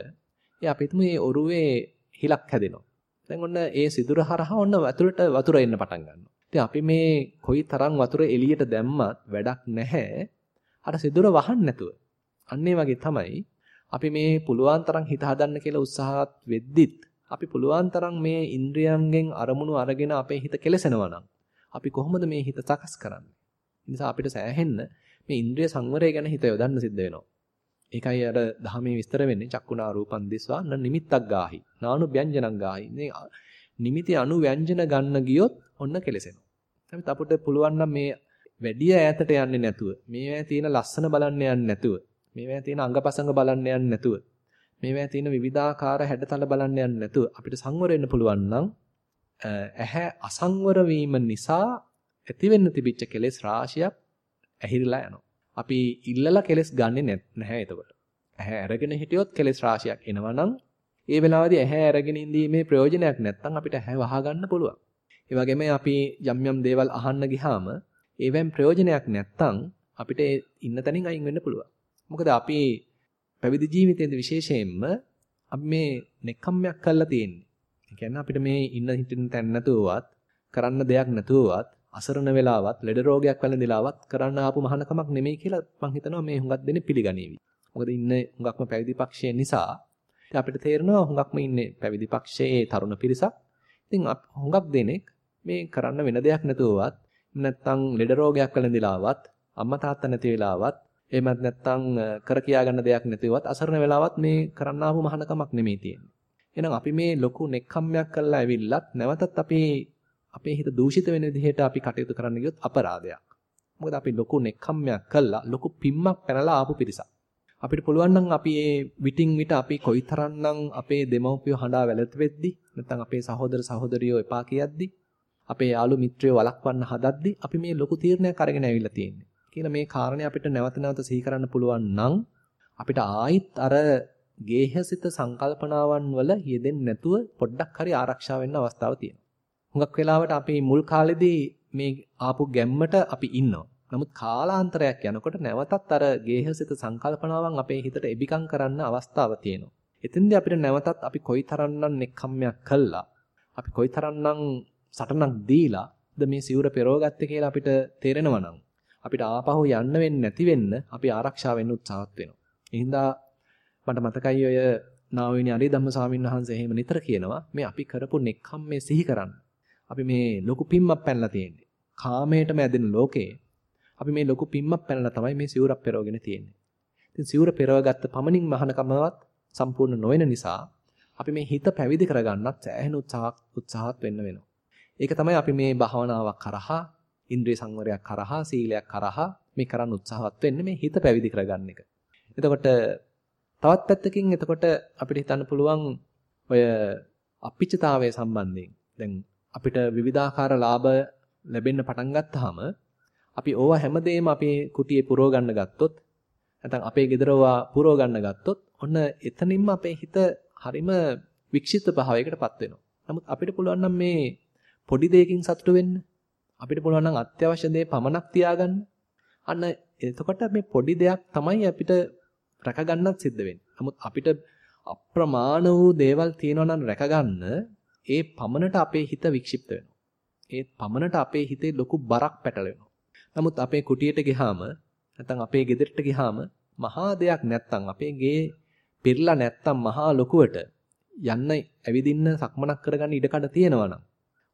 ඒ අපි හිතමු මේ ඔරුවේ හිලක් හැදෙනවා. දැන් ඔන්න ඒ සිදුර හරහා ඔන්න වතුරට වතුර එන්න පටන් ගන්නවා. ඉතින් අපි මේ කොයි තරම් වතුර එළියට දැම්මත් වැඩක් නැහැ. අර සිදුර වහන්න නැතුව. අන්න වගේ තමයි අපි මේ පුලුවන් තරම් හිත හදන්න කියලා උත්සාහත් වෙද්දිත් අපි පුලුවන් තරම් මේ ඉන්ද්‍රියන්ගෙන් අරමුණු අරගෙන අපේ හිත කෙලසෙනවා නම් අපි කොහොමද මේ හිත සකස් කරන්නේ? නිසා අපිට සෑහෙන්න මේ ඉන්ද්‍රිය සංවරය ගැන හිත යොදන්න සිද්ධ වෙනවා. ඒකයි අර ධර්මයේ විස්තර වෙන්නේ චක්කුණා රූපන් දිස්වා න නිමිත්තක් ගාහි. නානු ව්‍යංජනං ගාහි. මේ නිමිති අනු ව්‍යංජන ගන්න ගියොත් ඔන්න කෙලසෙනවා. අපි අපිට පුළුවන් නම් මේ වැඩි ඈතට යන්නේ නැතුව, මේවැය තියෙන ලස්සන බලන්න යන්නේ නැතුව, මේවැය තියෙන අංගපසංග බලන්න යන්නේ නැතුව, මේවැය තියෙන විවිධාකාර හැඩතල බලන්න යන්නේ නැතුව අපිට සංවර වෙන්න පුළුවන් නම් ඇහැ අසංවර වීම නිසා ඇති වෙන්න තිබිච්ච කෙලෙස් රාශියක් ඇහිරිලා යනවා. අපි ඉල්ලලා කෙලස් ගන්නෙ නැහැ එතකොට. ඇහැ අරගෙන හිටියොත් කෙලස් රාශියක් එනවනම් ඒ වෙලාවේදී ඇහැ අරගෙන ඉඳීමේ ප්‍රයෝජනයක් නැත්නම් අපිට ඇහැ වහා ගන්න පුළුවන්. ඒ වගේම අපි යම් යම් දේවල් අහන්න ගියාම ඒවෙන් ප්‍රයෝජනයක් නැත්නම් අපිට ඉන්න තැනින් අයින් වෙන්න පුළුවන්. මොකද අපි පැවිදි ජීවිතයේදී විශේෂයෙන්ම අපි මේ නෙකම්මයක් කරලා තියෙන්නේ. ඒ කියන්නේ අපිට මේ ඉන්න හිටින්න තැන නැතුවවත් කරන්න දෙයක් නැතුවවත් අසරණ වෙලාවත් ලෙඩ රෝගයක් වැළඳිලාවත් කරන්න ආපු මහානකමක් නෙමෙයි කියලා මම හිතනවා මේ හුඟක් දෙන්නේ පිළිගනීවි. මොකද ඉන්නේ හුඟක්ම පැවිදි පක්ෂයේ නිසා අපිට තේරෙනවා හුඟක්ම ඉන්නේ පැවිදි පක්ෂයේ තරුණ පිරිසක්. ඉතින් හුඟක් දෙනෙක් මේ කරන්න වෙන දෙයක් නැතුවවත් නැත්තම් ලෙඩ රෝගයක් වැළඳිලාවත් අම්මා තාත්තා නැති වෙලාවත් එහෙමත් නැත්තම් කර කියා ගන්න දෙයක් නැතිවත් අසරණ වෙලාවත් මේ කරන්න ආපු මහානකමක් නෙමෙයි තියෙන්නේ. එහෙනම් අපි මේ ලොකු නෙක්ඛම්මයක් කරලා ඇවිල්ලත් නැවතත් අපි අපේ හිත දූෂිත වෙන විදිහට අපි කටයුතු කරන්න ගියොත් අපරාධයක්. මොකද අපි ලොකු නෙක්ඛම්මයක් කළා ලොකු පිම්මක් පැනලා ආපු පිරිසක්. අපිට පුළුවන් නම් අපි මේ විටින් විට අපි කොයිතරම්නම් අපේ දෙමව්පියෝ හඬා වැළැත් වෙද්දි නැත්නම් අපේ සහෝදර සහෝදරියෝ එපා කියද්දි අපේ යාළු මිත්‍රයෝ වළක්වන්න හදද්දි අපි මේ ලොකු තීරණයක් අරගෙන ඇවිල්ලා තියෙන්නේ. කියලා මේ කාරණේ අපිට නැවත නැවත සිහි කරන්න පුළුවන් නම් අපිට ආයිත් අර ගේහසිත සංකල්පනාවන් වල යෙදෙන්නේ නැතුව පොඩ්ඩක් හරි ආරක්ෂා වෙන්න අවස්ථාවක් තියෙනවා. හුඟක් වෙලාවට අපි මුල් කාලෙදී මේ ආපු ගැම්මට අපි ඉන්නවා. නමුත් කාලාන්තරයක් යනකොට නැවතත් අර ගේහසිත සංකල්පනාවන් අපේ හිතට එබිකම් කරන්න අවස්ථාවක් තියෙනවා. එතෙන්දී අපිට නැවතත් අපි කොයිතරම්නම් නෙක්ඛම්මයක් කළා අපි කොයිතරම්නම් සටනක් දීලාද මේ සිවුර පෙරවගත්තේ කියලා අපිට තේරෙනවා නම් අපිට ආපහු යන්න වෙන්නේ නැති වෙන්න අපි ආරක්ෂා වෙන්න උත්සාහත් වෙනවා. එහෙනම් මට මතකයි ඔය නාවිනි අරිය ධම්ම ස්වාමීන් වහන්සේ එහෙම නිතර කියනවා මේ අපි කරපු නෙක්ඛම් මේ සිහි කරන්න. අපි මේ ලොකු පිම්මක් පැනලා තියෙන්නේ. කාමයටම ඇදෙන ලෝකේ අපි මේ ලොකු පිම්මක් පැනලා තමයි මේ සිවුරක් පෙරවගෙන තියෙන්නේ. ඉතින් සිවුර පෙරවගත්ත පමණින් මහානකමවත් සම්පූර්ණ නොවන නිසා අපි මේ හිත පැවිදි කරගන්නත් සෑහෙන උත්සාහත් වෙන්න වෙනවා. ඒක තමයි අපි මේ භාවනාවක් කරහා, ඉන්ද්‍රිය සංවරයක් කරහා, සීලයක් කරහා මේ කරන්න උත්සාහවත් වෙන්නේ මේ හිත පැවිදි කරගන්න එක. එතකොට තවත් පැත්තකින් එතකොට අපිට හිතන්න පුළුවන් ඔය අපිච්චතාවය සම්බන්ධයෙන් දැන් අපිට විවිධාකාර ලාභ ලැබෙන්න පටන් ගත්තාම අපි ඕවා හැමදේම අපේ කුටියේ පුරව ගන්න ගත්තොත් නැත්නම් අපේ ගෙදර ඕවා පුරව ගන්න ගත්තොත් ඔන්න එතනින්ම අපේ හිත හරිම වික්ෂිප්ත භාවයකටපත් වෙනවා. නමුත් අපිට පුළුවන් නම් මේ පොඩි දෙයකින් සතුටු වෙන්න. අපිට පුළුවන් නම් අත්‍යවශ්‍ය දේ පමණක් තියාගන්න. අන්න එතකොට මේ පොඩි දෙයක් තමයි අපිට රැකගන්නත් සිද්ධ වෙන්නේ. නමුත් අපිට අප්‍රමාණ වූ දේවල් තියෙනවා නම් රැකගන්න ඒ පමණට අපේ හිත වික්ෂිප්ත වෙනවා. ඒ පමණට අපේ හිතේ ලොකු බරක් පැටලෙනවා. නමුත් අපේ කුටියට ගියාම නැත්නම් අපේ ගෙදරට ගියාම මහා දෙයක් නැත්නම් අපේ ගේ පිරලා නැත්නම් මහා ලොකුවට යන්න ඇවිදින්න සක්මනක් කරගන්න ඉඩකඩ තියෙනවා නම්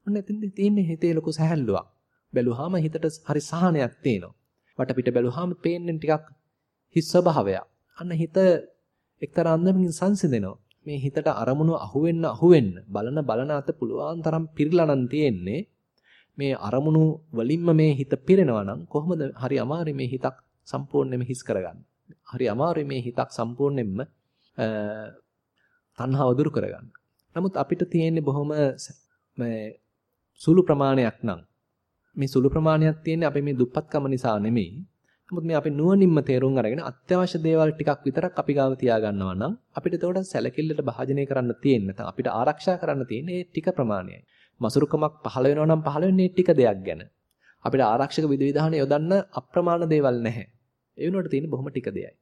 ඔන්න එතෙන්දී තියෙන්නේ හිතේ ලොකු සැහැල්ලුවක්. බැලුවාම හිතට හරි සහනයක් තියෙනවා. වටපිට බැලුවාම පේන්නේ ටිකක් හිස් ස්වභාවයක්. අන්න හිත එක්තරා අන්දමකින් සංසිඳෙනවා. මේ හිතට අරමුණු අහුවෙන්න අහුවෙන්න බලන බලන අත පුළුවන් තරම් පිරලා නම් තියෙන්නේ මේ අරමුණු වලින්ම මේ හිත පිරෙනවා නම් කොහොමද හරි අමාරු මේ හිතක් සම්පූර්ණයෙන්ම හිස් කරගන්න. හරි අමාරුයි මේ හිතක් සම්පූර්ණයෙන්ම තණ්හාව දුරු කරගන්න. නමුත් අපිට තියෙන්නේ බොහොම සුළු ප්‍රමාණයක් නම් මේ සුළු ප්‍රමාණයක් තියෙන්නේ අපි මේ දුප්පත්කම නිසා නෙමෙයි. නමුත් මේ අපි නුවණින්ම තේරුම් අරගෙන අත්‍යවශ්‍ය දේවල් ටිකක් විතරක් අපි ගාව තියාගන්නවා නම් අපිට එතකොට සැලකිල්ලට භාජනය කරන්න තියෙන නැත්නම් අපිට ආරක්ෂා කරන්න තියෙන මේ ටික ප්‍රමාණයයි. මසුරුකමක් පහළ වෙනවා නම් පහළ වෙන්නේ ටික දෙයක් ගැන. අපිට ආරක්ෂක විධිවිධාන යොදන්න අප්‍රමාණ දේවල් නැහැ. ඒ වෙනුවට තියෙන්නේ බොහොම ටික දෙයයි.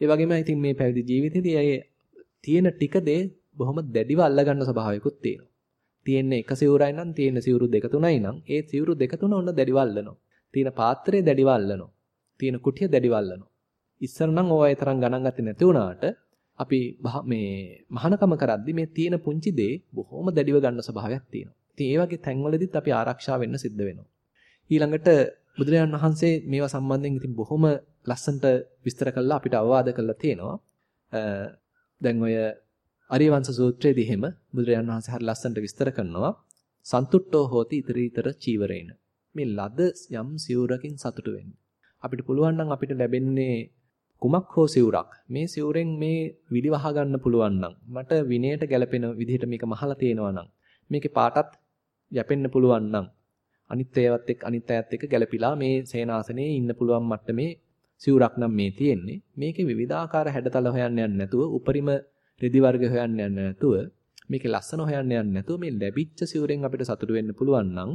ඒ වගේම ඉතින් මේ පැවිදි ජීවිතේදී අය තියෙන ටික දේ බොහොම දැඩිව අල්ලගන්න ස්වභාවයකුත් තියෙනවා. තියෙන්නේ එක සිවුරයි නම් තියෙන සිවුරු දෙක තුනයි නම් ඒ සිවුරු දෙක තුන ඔන්න දැඩිව අල්ලනවා. තියෙන පාත්‍රය දැඩිව අල්ලනවා. තියෙන කුටිය දැඩිව අල්ලනවා. ඉස්සර නම් ඕවා ඒ තරම් ගණන් ගත්තේ නැති වුණාට අපි මේ මහානකම කරද්දි මේ තියෙන පුංචි දේ බොහොම දැඩිව ගන්න ස්වභාවයක් තියෙනවා. ඉතින් ඒ වගේ තැන්වලදීත් අපි ආරක්ෂා වෙන්න සිද්ධ වෙනවා. ඊළඟට බුදුරජාණන් වහන්සේ මේවා සම්බන්ධයෙන් ඉතින් බොහොම ලස්සනට විස්තර කළා අපිට අවවාද කළා තියෙනවා. දැන් ඔය අරියවංශ සූත්‍රයේදී එහෙම බුදුරජාණන් වහන්සේ හරි ලස්සනට විස්තර කරනවා. සන්තුට්ඨෝ හෝති ඉතරීතර චීවරේන. මේ ලද යම් සිවුරකින් සතුටු වෙන්න. අපිට පුළුවන් නම් අපිට ලැබෙන්නේ කුමක් හෝ සිවුරක්. මේ සිවුරෙන් මේ විලි වහ ගන්න පුළුවන් නම් මට විනයට ගැලපෙන විදිහට මේක මහලා තියෙනවා නම් මේකේ පාටත් යැපෙන්න පුළුවන් නම් අනිත් ඒවත් එක්ක අනිත් අයත් එක්ක ගැළපීලා මේ සේනාසනේ ඉන්න පුළුවන් මට්ටමේ සිවුරක් නම් මේ තියෙන්නේ. මේකේ විවිධාකාර හැඩතල හොයන්න යන්නේ නැතුව උපරිම රෙදි වර්ග හොයන්න යන්නේ නැතුව මේකේ ලස්සන හොයන්න යන්නේ නැතුව මේ ලැබිච්ච සිවුරෙන් අපිට සතුටු වෙන්න පුළුවන් නම්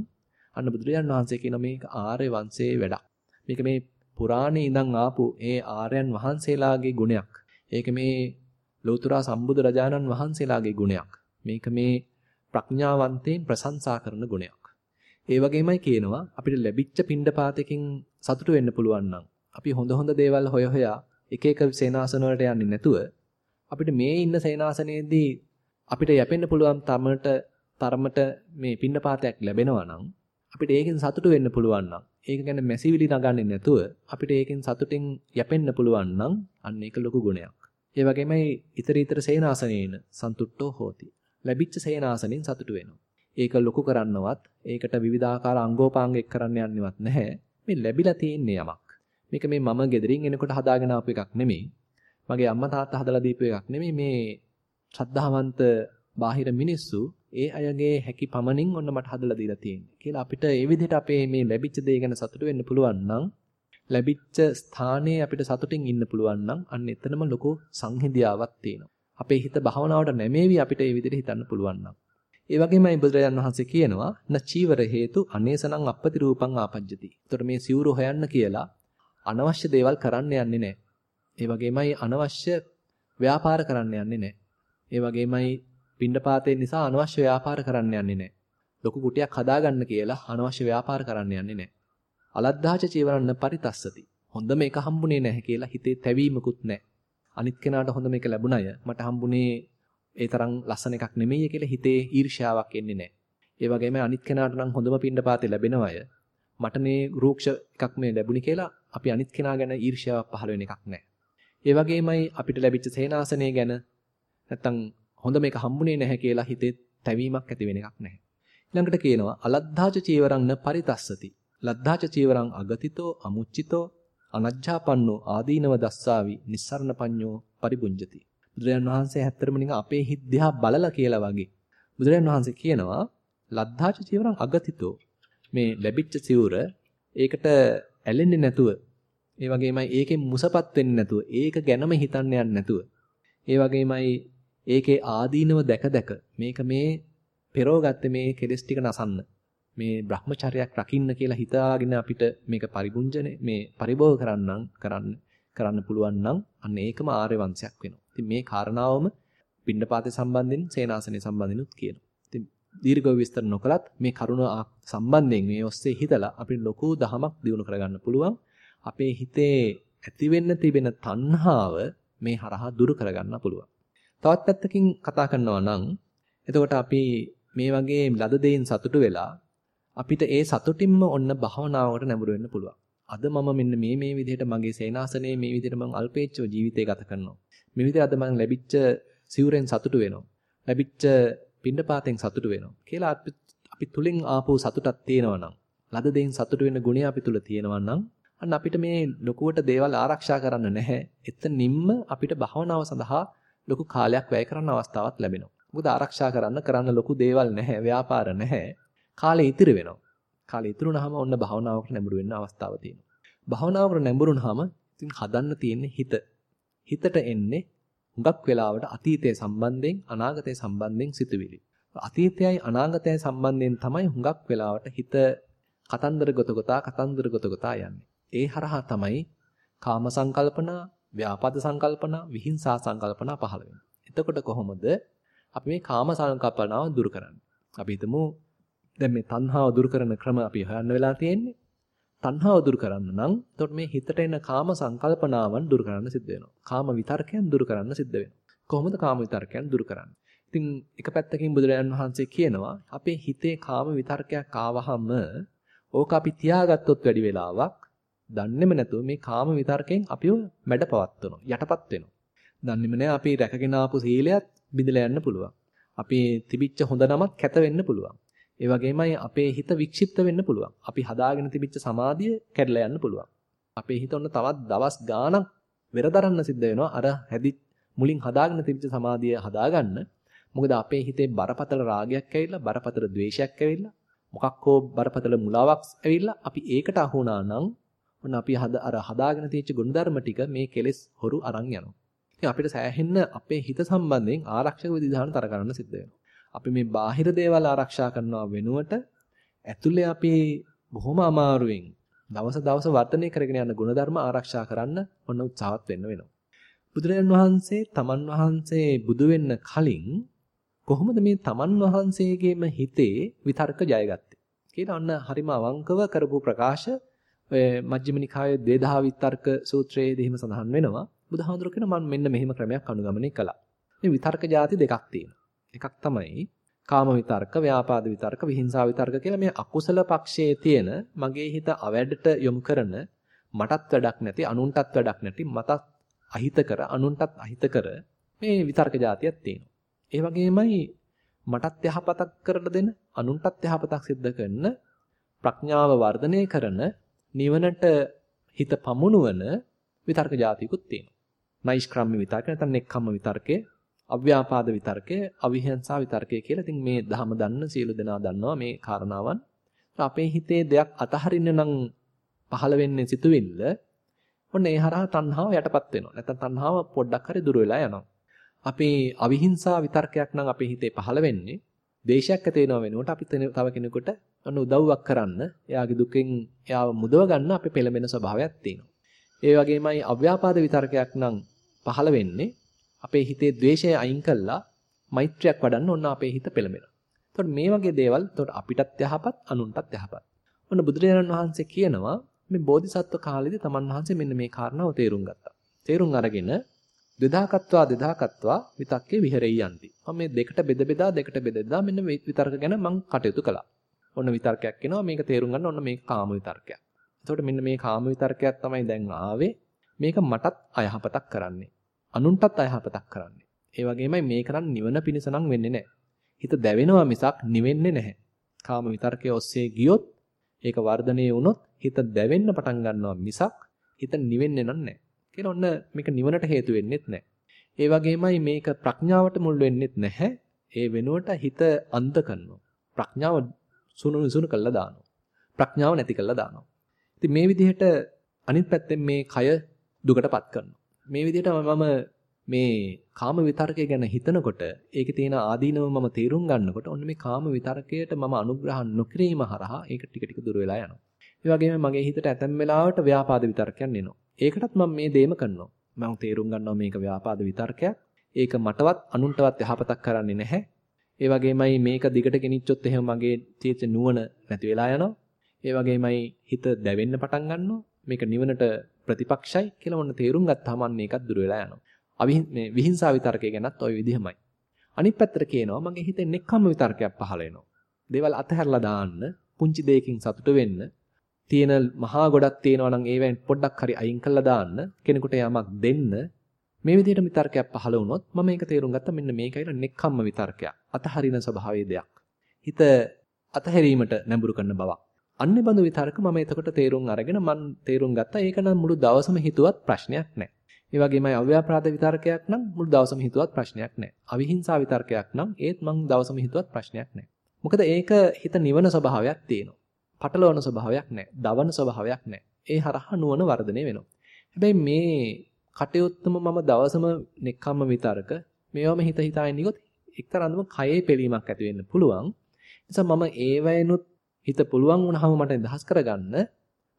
අන්න බුදුරජාන් වහන්සේ කියන මේක ආර්ය වංශයේ වැඩක්. මේක මේ පුරාණේ ඉඳන් ආපු ඒ ආර්යයන් වහන්සේලාගේ ගුණයක්. ඒක මේ ලෞතර සම්බුදු රජාණන් වහන්සේලාගේ ගුණයක්. මේක මේ ප්‍රඥාවන්තයින් ප්‍රශංසා කරන ගුණයක්. ඒ වගේමයි කියනවා අපිට ලැබිච්ච පින්ඩපාතකින් සතුටු වෙන්න පුළුවන් නම් අපි හොඳ හොඳ දේවල් හොය හොයා එක එක සේනාසන වලට යන්නේ නැතුව අපිට මේ ඉන්න සේනාසනයේදී අපිට යැපෙන්න පුළුවන් තරමට තරමට මේ පින්ඩපාතයක් ලැබෙනවා නම් අපිට ඒකෙන් සතුටු වෙන්න පුළුවන් නම් ඒක ගැන මැසිවිලි නගන්නේ නැතුව අපිට ඒකෙන් සතුටින් යැපෙන්න පුළුවන් නම් අන්න ඒක ලොකු ගුණයක්. ඒ වගේමයි ඊතර ඊතර සේනාසනේන සන්තුට්ඨෝ හෝති. ලැබිච්ච සේනාසනෙන් සතුටු වෙනවා. ඒක ලොකු කරන්නවත් ඒකට විවිධාකාර අංගෝපාංග එක් කරන්න යන්නේවත් නැහැ. මේ ලැබිලා තියෙන්නේ යමක්. මේක මේ මම gederin එනකොට හදාගෙන ආපු එකක් නෙමෙයි. මගේ අම්මා තාත්තා හදලා දීපු එකක් නෙමෙයි මේ ශ්‍රද්ධාවන්ත බාහිර මිනිස්සු ඒ අයගේ හැකි පමණින් ඔන්න මට හදලා දීලා තියෙන්නේ කියලා අපිට ඒ විදිහට අපේ මේ ලැබිච්ච දේ ගැන සතුටු වෙන්න පුළුවන් නම් ලැබිච්ච ස්ථානයේ අපිට සතුටින් ඉන්න පුළුවන් නම් අන්න එතනම ලොකු සංහිඳියාවක් තියෙනවා. අපේ හිත භාවනාවට නැමෙවි අපිට ඒ විදිහට හිතන්න පුළුවන් නම්. ඒ වගේමයි බුදුරජාන් වහන්සේ කියනවා න චීවර හේතු අනේසනං අපපති රූපං ආපජ්ජති. ඒතකොට මේ සිවුරු හොයන්න කියලා අනවශ්‍ය දේවල් කරන්න යන්නේ නැහැ. ඒ වගේමයි අනවශ්‍ය ව්‍යාපාර කරන්න යන්නේ නැහැ. ඒ වගේමයි පින්ඩපාතේ නිසා අනවශ්‍ය ව්‍යාපාර කරන්න යන්නේ නැහැ. ලොකු කුටියක් හදාගන්න කියලා අනවශ්‍ය ව්‍යාපාර කරන්න යන්නේ නැහැ. අලද්දාච චීවරන්න පරිතස්සති. හොඳ මේක හම්බුනේ නැහැ කියලා හිතේ තැවීමකුත් නැහැ. අනිත් කෙනාට හොඳ මේක ලැබුණාය. මට හම්බුනේ ඒ තරම් ලස්සන එකක් නෙමෙයි කියලා හිතේ ඊර්ෂ්‍යාවක් එන්නේ නැහැ. ඒ වගේම අනිත් කෙනාට නම් හොඳම පින්ඩපාතේ ලැබෙනවය. මට මේ රූක්ෂ එකක් මේ ලැබුණි කියලා අපි අනිත් කෙනා ගැන ඊර්ෂ්‍යාවක් පහළ වෙන එකක් නැහැ. ඒ වගේමයි අපිට ලැබිච්ච සේනාසනය ගැන නැත්තම් හොඳ මේක හම්බුනේ නැහැ කියලා හිතේ තැවීමක් ඇති වෙන එකක් නැහැ. ඊළඟට කියනවා අලද්ධාච චීවරං පරිතස්සති. ලද්ධාච චීවරං අගතිතෝ අමුච්චිතෝ අනජ්ජාපන්නෝ ආදීනව දස්සාවි නිස්සරණ පඤ්ඤෝ පරිබුඤ්ජති. බුදුරජාන් වහන්සේ හැත්තරම නිකන් අපේ හිත් දිහා බලලා කියලා වගේ. බුදුරජාන් වහන්සේ කියනවා ලද්ධාච චීවරං අගතිතෝ මේ ලැබිච්ච සිවුර ඒකට ඇලෙන්නේ නැතුව ඒ වගේමයි ඒකෙන් මුසපත් වෙන්නේ නැතුව ඒක ගැනම හිතන්න යන්නේ නැතුව ඒ වගේමයි ඒකේ ආදීනව දැක දැක මේක මේ පෙරවගත්තේ මේ කෙලස් ටික නසන්න මේ Brahmacharyaක් රකින්න කියලා හිතාගෙන අපිට මේක පරිගුංජනේ මේ පරිභෝග කරන්නම් කරන්න කරන්න පුළුවන් නම් අන්න ඒකම ආර්ය වංශයක් වෙනවා. ඉතින් මේ කාරණාවම පින්නපාතේ සම්බන්ධයෙන් සේනාසනේ සම්බන්ධිනුත් කියනවා. ඉතින් දීර්ඝව විස්තර නොකලත් මේ කරුණ සම්බන්ධයෙන් මේ ඔස්සේ හිතලා අපිට ලොකු දහමක් දිනු කරගන්න පුළුවන්. අපේ හිතේ ඇති වෙන්න තිබෙන තණ්හාව මේ හරහා දුරු කරගන්න පුළුවන්. තවත් පැත්තකින් කතා කරනවා නම් එතකොට අපි මේ වගේ ලද දෙයින් සතුටු වෙලා අපිට ඒ සතුටින්ම ඔන්න භවනාවකට නැඹුරු වෙන්න පුළුවන්. අද මම මෙන්න මේ මේ විදිහට මගේ සේනාසනයේ මේ විදිහට මම අල්පේච්ඡව ජීවිතය ගත කරනවා. මේ විදිහට අද මම ලැබිච්ච සිවුරෙන් සතුටු වෙනවා. ලැබිච්ච පින්නපාතෙන් සතුටු වෙනවා. කියලා අපි තුලින් ආපු සතුටක් තියෙනවා නම් ලද දෙයින් සතුටු වෙන ගුණය අපි තුල තියෙනවා නම් අන්න අපිට මේ ලොකුවට දේවල් ආරක්ෂා කරන්න නැහැ. එතනින්ම අපිට භවනාව සඳහා ලොකු කාලයක් වැය කරන්න අවස්ථාවක් ලැබෙනවා. මොකද ආරක්ෂා කරන්න කරන්න ලොකු දේවල් නැහැ, ව්‍යාපාර නැහැ. කාලේ ඉතිරි වෙනවා. කාලේ ඉතුරුනහම ඔන්න භවනාවකට නැඹුරු වෙන්න අවස්ථාව තියෙනවා. භවනාවකට නැඹුරුනහම ඉතින් හදන්න තියෙන්නේ හිත. හිතට එන්නේ හුඟක් වෙලාවට අතීතයේ සම්බන්ධයෙන් අනාගතයේ සම්බන්ධයෙන් සිතුවිලි. අතීතයයි අනාගතයයි සම්බන්ධයෙන් තමයි හුඟක් වෙලාවට හිත කතන්දර ගොත ගොතා කතන්දර ගොත ගොතා යන්නේ. ඒ හරහා තමයි කාම සංකල්පනා, ව්‍යාපාද සංකල්පනා, විහිංසා සංකල්පනා පහළ වෙන්නේ. එතකොට කොහොමද අපි මේ කාම සංකල්පනාව දුරු කරන්නේ? අපි හිතමු දැන් මේ තණ්හාව දුරු කරන ක්‍රම අපි හොයන්න වෙලා තියෙන්නේ. තණ්හාව දුරු කරන්න නම් එතකොට මේ හිතට එන කාම සංකල්පනාවන් දුරු කරන්න සිද්ධ වෙනවා. කාම විතර්කයන් දුරු කරන්න සිද්ධ වෙනවා. කොහොමද කාම විතර්කයන් දුරු කරන්නේ? ඉතින් එක පැත්තකින් බුදුරජාණන් වහන්සේ කියනවා අපේ හිතේ කාම විතර්කයක් ආවහම ඕක අපි තියාගත්තොත් වැඩි වෙලාවක් දන්නේම නැතුව මේ කාම විතර්කයෙන් අපිව මැඩපවත්වනවා යටපත් වෙනවා. දන්නේම නැහැ අපි රැකගෙන ආපු සීලයත් බිඳලා යන්න පුළුවන්. අපි තිබිච්ච හොඳ නමත් කැත වෙන්න පුළුවන්. ඒ වගේමයි අපේ හිත වික්ෂිප්ත වෙන්න පුළුවන්. අපි හදාගෙන තිබිච්ච සමාධිය කැඩලා යන්න පුළුවන්. අපේ හිත ඔන්න තවත් දවස් ගාණක් වෙරදරන්න සිද්ධ වෙනවා. අර හැදි මුලින් හදාගෙන තිබිච්ච සමාධිය හදාගන්න. මොකද අපේ හිතේ බරපතල රාගයක් ඇවිල්ලා, බරපතල ද්වේෂයක් ඇවිල්ලා, මොකක් හෝ බරපතල මුලාවක් ඇවිල්ලා අපි ඒකට අහු නම් ඔන්න අපි හද අර හදාගෙන තියෙච්ච ගුණධර්ම ටික මේ කෙලෙස් හොරු අරන් යනවා. ඉතින් අපිට සෑහෙන්න අපේ හිත සම්බන්ධයෙන් ආරක්ෂක විධිධාන තර ගන්න සිද්ධ වෙනවා. අපි මේ බාහිර දේවල් ආරක්ෂා කරනවා වෙනුවට ඇතුලේ අපි බොහොම අමාරුවෙන් දවස දවස වර්ධනය කරගෙන යන ගුණධර්ම ආරක්ෂා කරන්න ඔන්න උත්සාහත් වෙන්න වෙනවා. බුදුරජාන් වහන්සේ තමන් වහන්සේ බුදු වෙන්න කලින් කොහොමද මේ තමන් වහන්සේගේම හිතේ විතර්ක ජයගත්තේ කියලා ඔන්න හරිම අවංකව කරපු ප්‍රකාශ ඔය මජ්ක්‍ධිම නිකායේ දේදා විතර්ක සූත්‍රයේදී එහෙම සඳහන් වෙනවා. බුදුහාඳුර කියන මම මෙන්න මෙහෙම ක්‍රමයක් අනුගමනය කළා. මේ විතර්ක જાති දෙකක් තියෙනවා. එකක් තමයි කාම විතර්ක, ව්‍යාපාද විතර්ක, විහිංසාව විතර්ක කියලා මේ අකුසල පක්ෂයේ තියෙන මගේ හිත අවැඩට යොමු කරන මටත් වැඩක් නැති, අනුන්ටත් වැඩක් නැති, මතත් අහිත කර, අනුන්ටත් අහිත කර මේ විතර්ක જાතියක් තියෙනවා. ඒ වගේමයි මටත් යහපතක් කරලා දෙන, අනුන්ටත් යහපතක් සිද්ධ කරන ප්‍රඥාව වර්ධනය කරන නිවනට හිත පමුණුවන විතර්ක જાතිකුත් තියෙනවා. නයිෂ්ක්‍රම්‍ය විතර්ක නැත්නම් නෙක්ඛම්ම විතර්කය අව්‍යාපාද විතර්කය, අවිහිංසා විතර්කය කියලා. ඉතින් මේ ධහම දන්න සියලු දෙනා දන්නවා මේ කාරණාවන්. අපේ හිතේ දෙයක් අතහරින්න නම් පහළ වෙන්නේ සිතුවිල්ල. ඔන්න ඒ හරහා තණ්හාව යටපත් වෙනවා. නැත්නම් තණ්හාව පොඩ්ඩක් හරි දුර වෙලා යනවා. අපේ අවිහිංසා විතර්කයක් නම් අපේ හිතේ පහළ වෙන්නේ දේශයක් ඇති වෙනව වෙනකොට අපි තව කෙනෙකුට ඔන්න උදව්වක් කරන්න, එයාගේ දුකෙන් එයාව මුදව ගන්න අපේ පෙළඹෙන ස්වභාවයක් තියෙනවා. ඒ වගේමයි අව්‍යාපාද විතර්කයක් නම් පහළ වෙන්නේ අපේ හිතේ द्वේෂය අයින් කළා මෛත්‍රියක් වඩන්න ඔන්න අපේ හිත පෙළඹෙනවා. එතකොට මේ වගේ දේවල් එතකොට අපිටත් යහපත් අනුන්ටත් යහපත්. ඔන්න බුදුරජාණන් වහන්සේ කියනවා මේ බෝධිසත්ව කාලෙදී තමන් වහන්සේ මෙන්න මේ කාරණාව තේරුම් ගත්තා. තේරුම් අරගෙන දෙදාකත්වා දෙදාකත්වා විතක්කේ විහෙරෙයි යන්ති. මම මේ දෙකට බෙද බෙදා දෙකට බෙද බෙදා මෙන්න විතර්ක ගැන මම කටයුතු කළා. ඔන්න විතර්කයක් එනවා මේක තේරුම් ගන්න ඔන්න මේක කාම විතර්කයක්. එතකොට මෙන්න මේ කාම විතර්කයක් තමයි දැන් ආවේ. මේක මටත් අයහපතක් කරන්නේ. අනුන්ටත් අයහපතක් කරන්නේ. ඒ වගේමයි මේක නම් නිවන පිණිස නම් වෙන්නේ නැහැ. හිත දැවෙනවා මිසක් නිවෙන්නේ නැහැ. කාම විතර්කයේ ඔස්සේ ගියොත් ඒක වර්ධනය වුණොත් හිත දැවෙන්න පටන් ගන්නවා මිසක් හිත නිවෙන්නේ නැහැ. කියලා ඔන්න මේක නිවනට හේතු වෙන්නේත් නැහැ. ඒ වගේමයි මේක ප්‍රඥාවට මුල් වෙන්නේත් නැහැ. ඒ වෙනුවට හිත අන්ධ කරනවා. ප්‍රඥාව සුණු සුණු කළා දානවා. ප්‍රඥාව නැති කළා දානවා. ඉතින් මේ විදිහට අනිත් පැත්තෙන් මේ කය දුකටපත් කරනවා. මේ විදිහට මම මේ කාම විතර්කය ගැන හිතනකොට ඒකේ තියෙන ආදීනව මම තේරුම් ගන්නකොට ඔන්න මේ කාම විතර්කයට මම අනුග්‍රහ නොකිරීම හරහා ඒක ටික ටික දුර වෙලා යනවා. ඒ වගේම මගේ හිතට ඇතැම් වෙලාවට ව්‍යාපාද විතර්කයන් එනවා. ඒකටත් මම මේ දේම කරනවා. මම තේරුම් ගන්නවා මේක ව්‍යාපාද විතර්කයක්. ඒක මටවත් අනුන්ටවත් යහපතක් කරන්නේ නැහැ. ඒ වගේමයි මේක දිගට ගෙනිච්චොත් එහෙම මගේ චේත නුවණ නැති වෙලා යනවා. ඒ වගේමයි හිත දැවෙන්න පටන් ගන්නවා. මේක නිවනට ප්‍රතිපක්ෂයි කියලා ඔන්න තේරුම් ගත්තාම අන්න ඒකත් දුර වෙලා යනවා. අවි මේ විහිංසාව විතර්කය ගැනත් ওই විදිහමයි. අනිත් පැත්තට කියනවා මගේ හිතේ නෙක්ඛම්ම විතර්කයක් පහළ වෙනවා. දේවල් අතහැරලා දාන්න, පුංචි දෙයකින් සතුට වෙන්න, තියෙන මහා ගොඩක් තියෙනවා නම් ඒවෙන් පොඩ්ඩක් හරි අයින් කළා දාන්න, කෙනෙකුට යමක් දෙන්න මේ විදිහට විතර්කයක් පහළ වුණොත් මම මේක තේරුම් ගත්තා මෙන්න මේකයි නෙක්ඛම්ම විතර්කයක්. අතහරින ස්වභාවයේ දෙයක්. හිත අතහැරීමට නැඹුරු කරන බවක්. අන්නේ බඳු විතරක මම එතකොට තේරුම් අරගෙන මම තේරුම් ගත්තා ඒක නම් මුළු දවසම හිතුවත් ප්‍රශ්නයක් නැහැ. ඒ වගේමයි අව්‍යාප්‍රාද විතරකයක් නම් මුළු දවසම හිතුවත් ප්‍රශ්නයක් නැහැ. අවිහිංසා විතරකයක් නම් ඒත් මං දවසම හිතුවත් ප්‍රශ්නයක් නැහැ. මොකද ඒක හිත නිවන ස්වභාවයක් තියෙනවා. පටලවන ස්වභාවයක් නැහැ. දවන ස්වභාවයක් නැහැ. ඒ හරහා නුවණ වර්ධනය වෙනවා. හැබැයි මේ කටයුත්තම මම දවසම නෙක්ඛම්ම විතරක මේවම හිත හිතා ඉන්නකොත් එක්තරාන්දම කයේ පිළීමක් ඇති වෙන්න පුළුවන්. නිසා මම ඒවැයනුත් හිත පුළුවන් වුණාම මට නිදහස් කරගන්න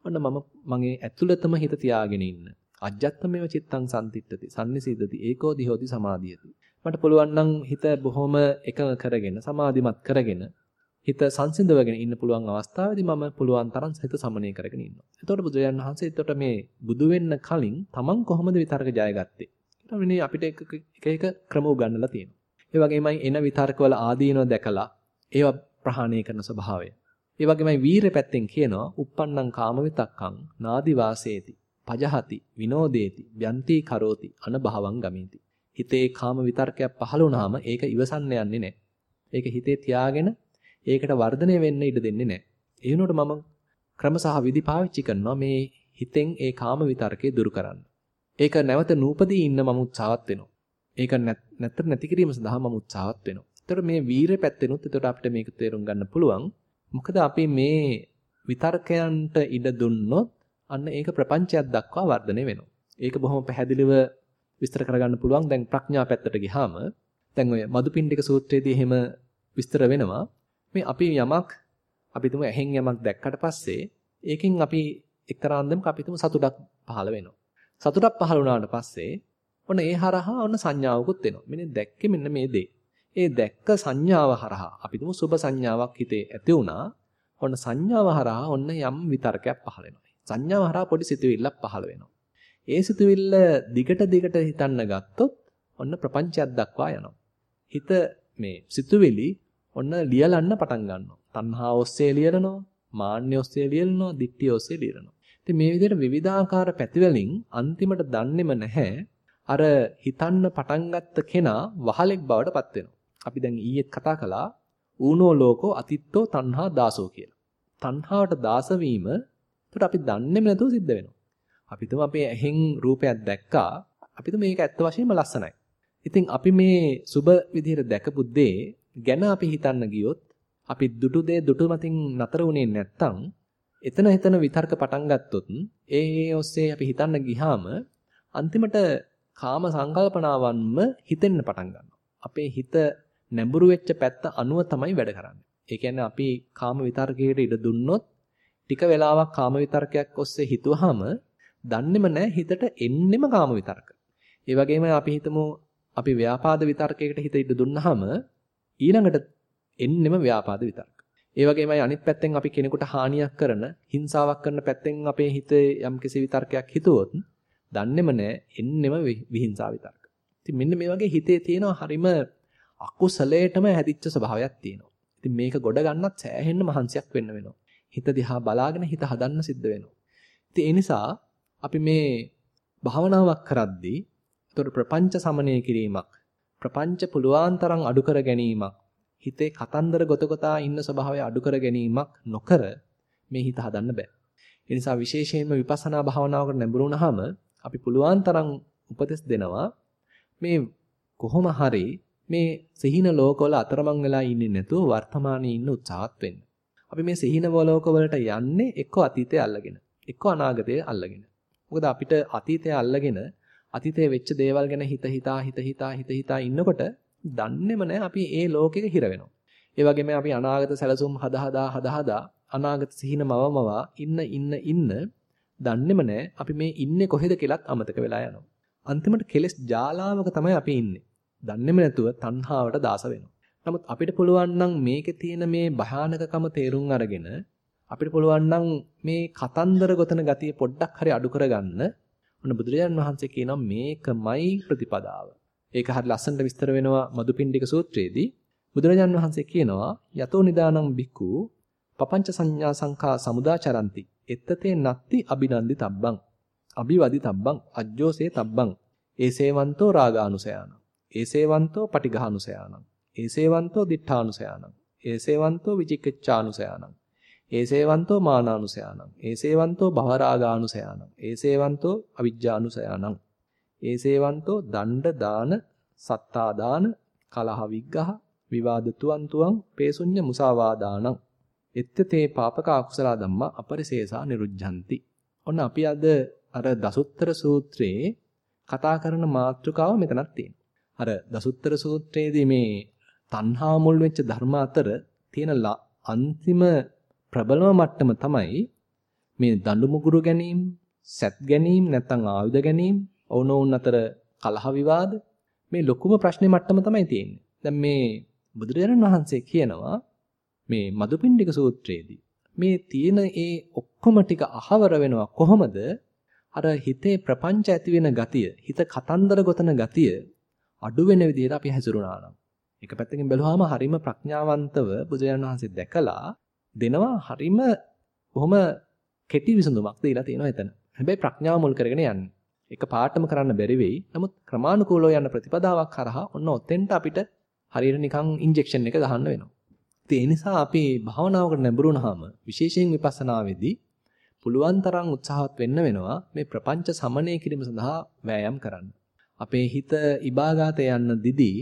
ඔන්න මම මගේ ඇතුළතම හිත තියාගෙන ඉන්න. අජ්ජත්තමේව චිත්තං සම්තිට්ඨති. සම්නිසීදති. ඒකෝ දිහෝති සමාධියති. මට පුළුවන් නම් හිත බොහොම එකඟ කරගෙන සමාධිමත් කරගෙන හිත සංසිඳවගෙන ඉන්න පුළුවන් අවස්ථාවේදී මම පුළුවන් තරම් හිත සමනය කරගෙන ඉන්නවා. එතකොට බුදුරජාණන් වහන්සේ එතකොට මේ බුදු වෙන්න කලින් තමන් කොහොමද විතර්ක ජයගත්තේ? ඊට අපිට එක එක ක්‍රම උගන්වලා තියෙනවා. ඒ වගේමයි එන විතර්කවල ආදීනව දැකලා ඒවා ප්‍රහාණය කරන ස්වභාවය. ඒ වගේමයි වීරය පැත්තෙන් කියනවා uppannam කාම විතක්කං නාදි වාසේති පජහති විනෝදේති යන්ති කරෝති අනභවං ගමේති. හිතේ කාම විතර්කයක් පහළ වුණාම ඒක ඉවසන්න යන්නේ නැහැ. ඒක හිතේ තියාගෙන ඒකට වර්ධනය වෙන්න ඉඩ දෙන්නේ නැහැ. ඒ වෙනුවට මම ක්‍රම සහ විදි පාවිච්චි කරනවා මේ හිතෙන් ඒ කාම විතර්කේ දුරු කරන්න. ඒක නැවත නූපදී ඉන්න මම උත්සාහත් වෙනවා. ඒක නැත්තර නැති කිරීම සඳහා මම උත්සාහත් වෙනවා. එතකොට මේ වීරය පැත්තෙනුත් එතකොට අපිට මේක තේරුම් ගන්න පුළුවන්. මොකද අපි මේ විතර්කයන්ට ඉඩ දුන්නොත් අන්න ඒක ප්‍රපංචයක් දක්වා වර්ධනය වෙනවා. ඒක බොහොම පැහැදිලිව විස්තර කරගන්න පුළුවන්. දැන් ප්‍රඥා පැත්තට ගියාම දැන් ඔය මදුපිණ්ඩික සූත්‍රයේදී එහෙම විස්තර වෙනවා. මේ අපි යමක් අපි තුමු ඇහෙන් යමක් දැක්කට පස්සේ ඒකෙන් අපි එක්තරා අන්දමක අපි තුමු සතුටක් පහළ වෙනවා. සතුටක් පහළ වුණාට පස්සේ ඔන්න ඒ හරහා ඔන්න සංඥාවකුත් එනවා. මෙන්න දැක්කේ මෙන්න මේ දේ. ඒ දැක්ක සංඥාව හරහා අපි තුමු සුබ සංඥාවක් හිතේ ඇති වුණා. ඔන්න සංඥාව හරහා ඔන්න යම් විතර්කයක් පහළ වෙනවා. සංඥාව හරහා පොඩි සිතුවිල්ලක් පහළ වෙනවා. ඒ සිතුවිල්ල දිගට දිගට හිතන්න ගත්තොත් ඔන්න ප්‍රපංචයක් දක්වා යනවා. හිත මේ සිතුවිලි ඔන්න ලියලන්න පටන් ගන්නවා. තණ්හා ඔස්සේ ලියනවා, මාන්නය ඔස්සේ ලියනවා, ditthිය ඔස්සේ ලියනවා. ඉතින් මේ විදිහට විවිධාකාර පැතිවලින් අන්තිමට දන්නේම නැහැ අර හිතන්න පටන් ගත්ත කෙනා වහලෙක් බවට පත් වෙනවා. අපි දැන් ඊයේත් කතා කළා ඌනෝ ලෝකෝ අතිත්තෝ තණ්හා දාසෝ කියලා. තණ්හාවට දාස වීම එතකොට අපි දන්නේම නැතුව සිද්ධ වෙනවා. අපි තුම අපේ ඇහෙන් රූපයක් දැක්කා. අපි තුම මේක ඇත්ත වශයෙන්ම ලස්සනයි. ඉතින් අපි මේ සුබ විදිහට දැකපු දේ ගැන අපි හිතන්න ගියොත් අපි දුටු දේ දුටු මතින් නතර වුණේ නැත්තම් එතන එතන විතර්ක පටන් ගත්තොත් ඒ ඒ ඔස්සේ අපි හිතන්න ගියාම අන්තිමට කාම සංකල්පනාවන්ම හිතෙන්න පටන් ගන්නවා. අපේ හිත නැඹුරු වෙච්ච පැත්ත අනුව තමයි වැඩ කරන්නේ. ඒ කියන්නේ අපි කාම විතර්කයට ඉඩ දුන්නොත් ටික වෙලාවක් කාම විතර්කයක් ඔස්සේ හිතුවාම දන්නේම නැහැ හිතට එන්නෙම කාම විතර්ක. ඒ වගේම අපි හිතමු අපි ව්‍යාපාද විතර්කයකට හිත ඉඩ දුන්නාම ඊළඟට එන්නෙම ව්‍යාපාද විතර්ක. ඒ වගේමයි අනිත් පැත්තෙන් අපි කෙනෙකුට හානියක් කරන, හිංසාවක් කරන පැත්තෙන් අපේ හිතේ යම්කිසි විතර්කයක් හිතුවොත් දන්නේම නැහැ එන්නෙම විහිංසාව විතර්ක. ඉතින් මෙන්න මේ වගේ හිතේ තියෙන හරිම අකුසලයටම හැදිච්ච ස්වභාවයක් තියෙනවා. ඉතින් මේක ගොඩ ගන්නත් සෑහෙන්න මහන්සියක් වෙන්න වෙනවා. හිත දිහා බලාගෙන හිත හදන්න සිද්ධ වෙනවා. ඉතින් ඒ නිසා අපි මේ භාවනාවක් කරද්දී ඒතර ප්‍රපංච සමනය කිරීමක් ප්‍රපංච පුලුවන් තරම් අඩු කර ගැනීමක් හිතේ කතන්දර ගොතගතා ඉන්න ස්වභාවය අඩු කර ගැනීමක් නොකර මේ හිත හදන්න බෑ. ඒ නිසා විශේෂයෙන්ම විපස්සනා භාවනාවකට නැඹුරු වුණාම අපි පුලුවන් තරම් උපදෙස් දෙනවා මේ කොහොම හරි මේ සිහින ලෝකවල අතරමං වෙලා ඉන්නේ නැතුව වර්තමානයේ ඉන්න උත්සාහත් වෙන්න. අපි මේ සිහින ලෝක වලට යන්නේ එක්ක අතීතය අල්ලගෙන, එක්ක අනාගතය අල්ලගෙන. මොකද අපිට අතීතය අල්ලගෙන අතීතයේ වෙච්ච දේවල් ගැන හිත හිතා හිත හිතා හිත හිතා ඉන්නකොට දන්නේම නැහැ අපි ඒ ලෝකෙක හිර වෙනවා. ඒ වගේම අපි අනාගත සැලසුම් හදා හදා හදා හදා අනාගත සිහින මවමවා ඉන්න ඉන්න ඉන්න දන්නේම නැහැ අපි මේ ඉන්නේ කොහෙද කියලාත් අමතක වෙලා යනවා. අන්තිමට කෙලස් ජාලාවක තමයි අපි ඉන්නේ. දන්නේම නැතුව තණ්හාවට දාස වෙනවා. නමුත් අපිට පුළුවන් නම් මේකේ තියෙන මේ භයානකකම තේරුම් අරගෙන අපිට පුළුවන් නම් මේ කතන්දර ගොතන ගතිය පොඩ්ඩක් හරි අඩු කරගන්න ඔන්න බුදුරජාණන් වහන්සේ කියනවා මේකමයි ප්‍රතිපදාව. ඒක හරිය ලස්සනට විස්තර වෙනවා මදුපිණ්ඩික සූත්‍රයේදී. බුදුරජාණන් වහන්සේ කියනවා යතෝ නිදානං බිකු පపంచ සංඥා සංඛා සමුදාචරಂತಿ. එත්තතේ නත්ති අබිනන්දි තබ්බං. අබිවදි තබ්බං. අජ්ජෝසේ තබ්බං. ඒසේවන්තෝ රාගානුසයානං ඒසේවන්තෝ පටිඝානුසයානං ඒසේවන්තෝ දිඨානුසයානං ඒසේවන්තෝ විචිකිච්ඡානුසයානං ඒසේවන්තෝ මානානුසයානං. ඒසේවන්තෝ භවරාගානුසයානං. ඒසේවන්තෝ අවිජ්ජානුසයානං. ඒසේවන්තෝ දණ්ඩ දාන සත්තා දාන කලහ විග්ඝහ විවාද තුවන් තුවන් පේසුඤ්ඤ මුසාවාදානං. එත්තේ පාපක අකුසල ධම්මා අපරිසේසා නිරුද්ධಂತಿ. ඔන්න අපි අද අර දසුත්තර සූත්‍රයේ කතා කරන මාතෘකාව මෙතනක් තියෙනවා. අර දසුත්තර සූත්‍රයේදී මේ තණ්හා මුල් වෙච්ච ධර්ම අතර තියෙන අන්තිම ප්‍රබලම මට්ටම තමයි මේ දඬු මුගුරු ගැනීම, සැත් ගැනීම නැත්නම් ආයුධ ගැනීම, ඔවුනොවුන් අතර කලහ විවාද මේ ලොකුම ප්‍රශ්නේ මට්ටම තමයි තියෙන්නේ. දැන් මේ බුදුරජාණන් වහන්සේ කියනවා මේ මදුපිණ්ඩික සූත්‍රයේදී මේ තියෙන ඒ ඔක්කොම ටික අහවර වෙනවා කොහොමද අර හිතේ ප්‍රපංච ඇති වෙන ගතිය හිත කතන්දර ගොතන ගතිය අඩු වෙන විදිහට අපි හැසිරුණා නම් එක පැත්තකින් බැලුවාම හරිම ප්‍රඥාවන්තව බුදුරජාණන් වහන්සේ දැකලා දෙනවා හරිම බොහොම කෙටි විසඳුමක් දීලා තියෙනවා එතන. හැබැයි ප්‍රඥාව මුල් කරගෙන යන්නේ. එක පාටම කරන්න බැරි වෙයි. නමුත් ක්‍රමානුකූලව යන ප්‍රතිපදාවක් කරහා ඔන්න ඔතෙන්ට අපිට හරියට නිකන් ඉන්ජෙක්ෂන් එක ගහන්න වෙනවා. ඒ නිසා අපි භාවනාවකට නැඹුරුනහම විශේෂයෙන් විපස්සනාවේදී පුළුවන් තරම් උත්සාහවත් වෙන්න වෙනවා මේ ප්‍රපංච සමනය කිරීම සඳහා වෑයම් කරන්න. අපේ හිත ඉබාගාතේ යන්න දිදී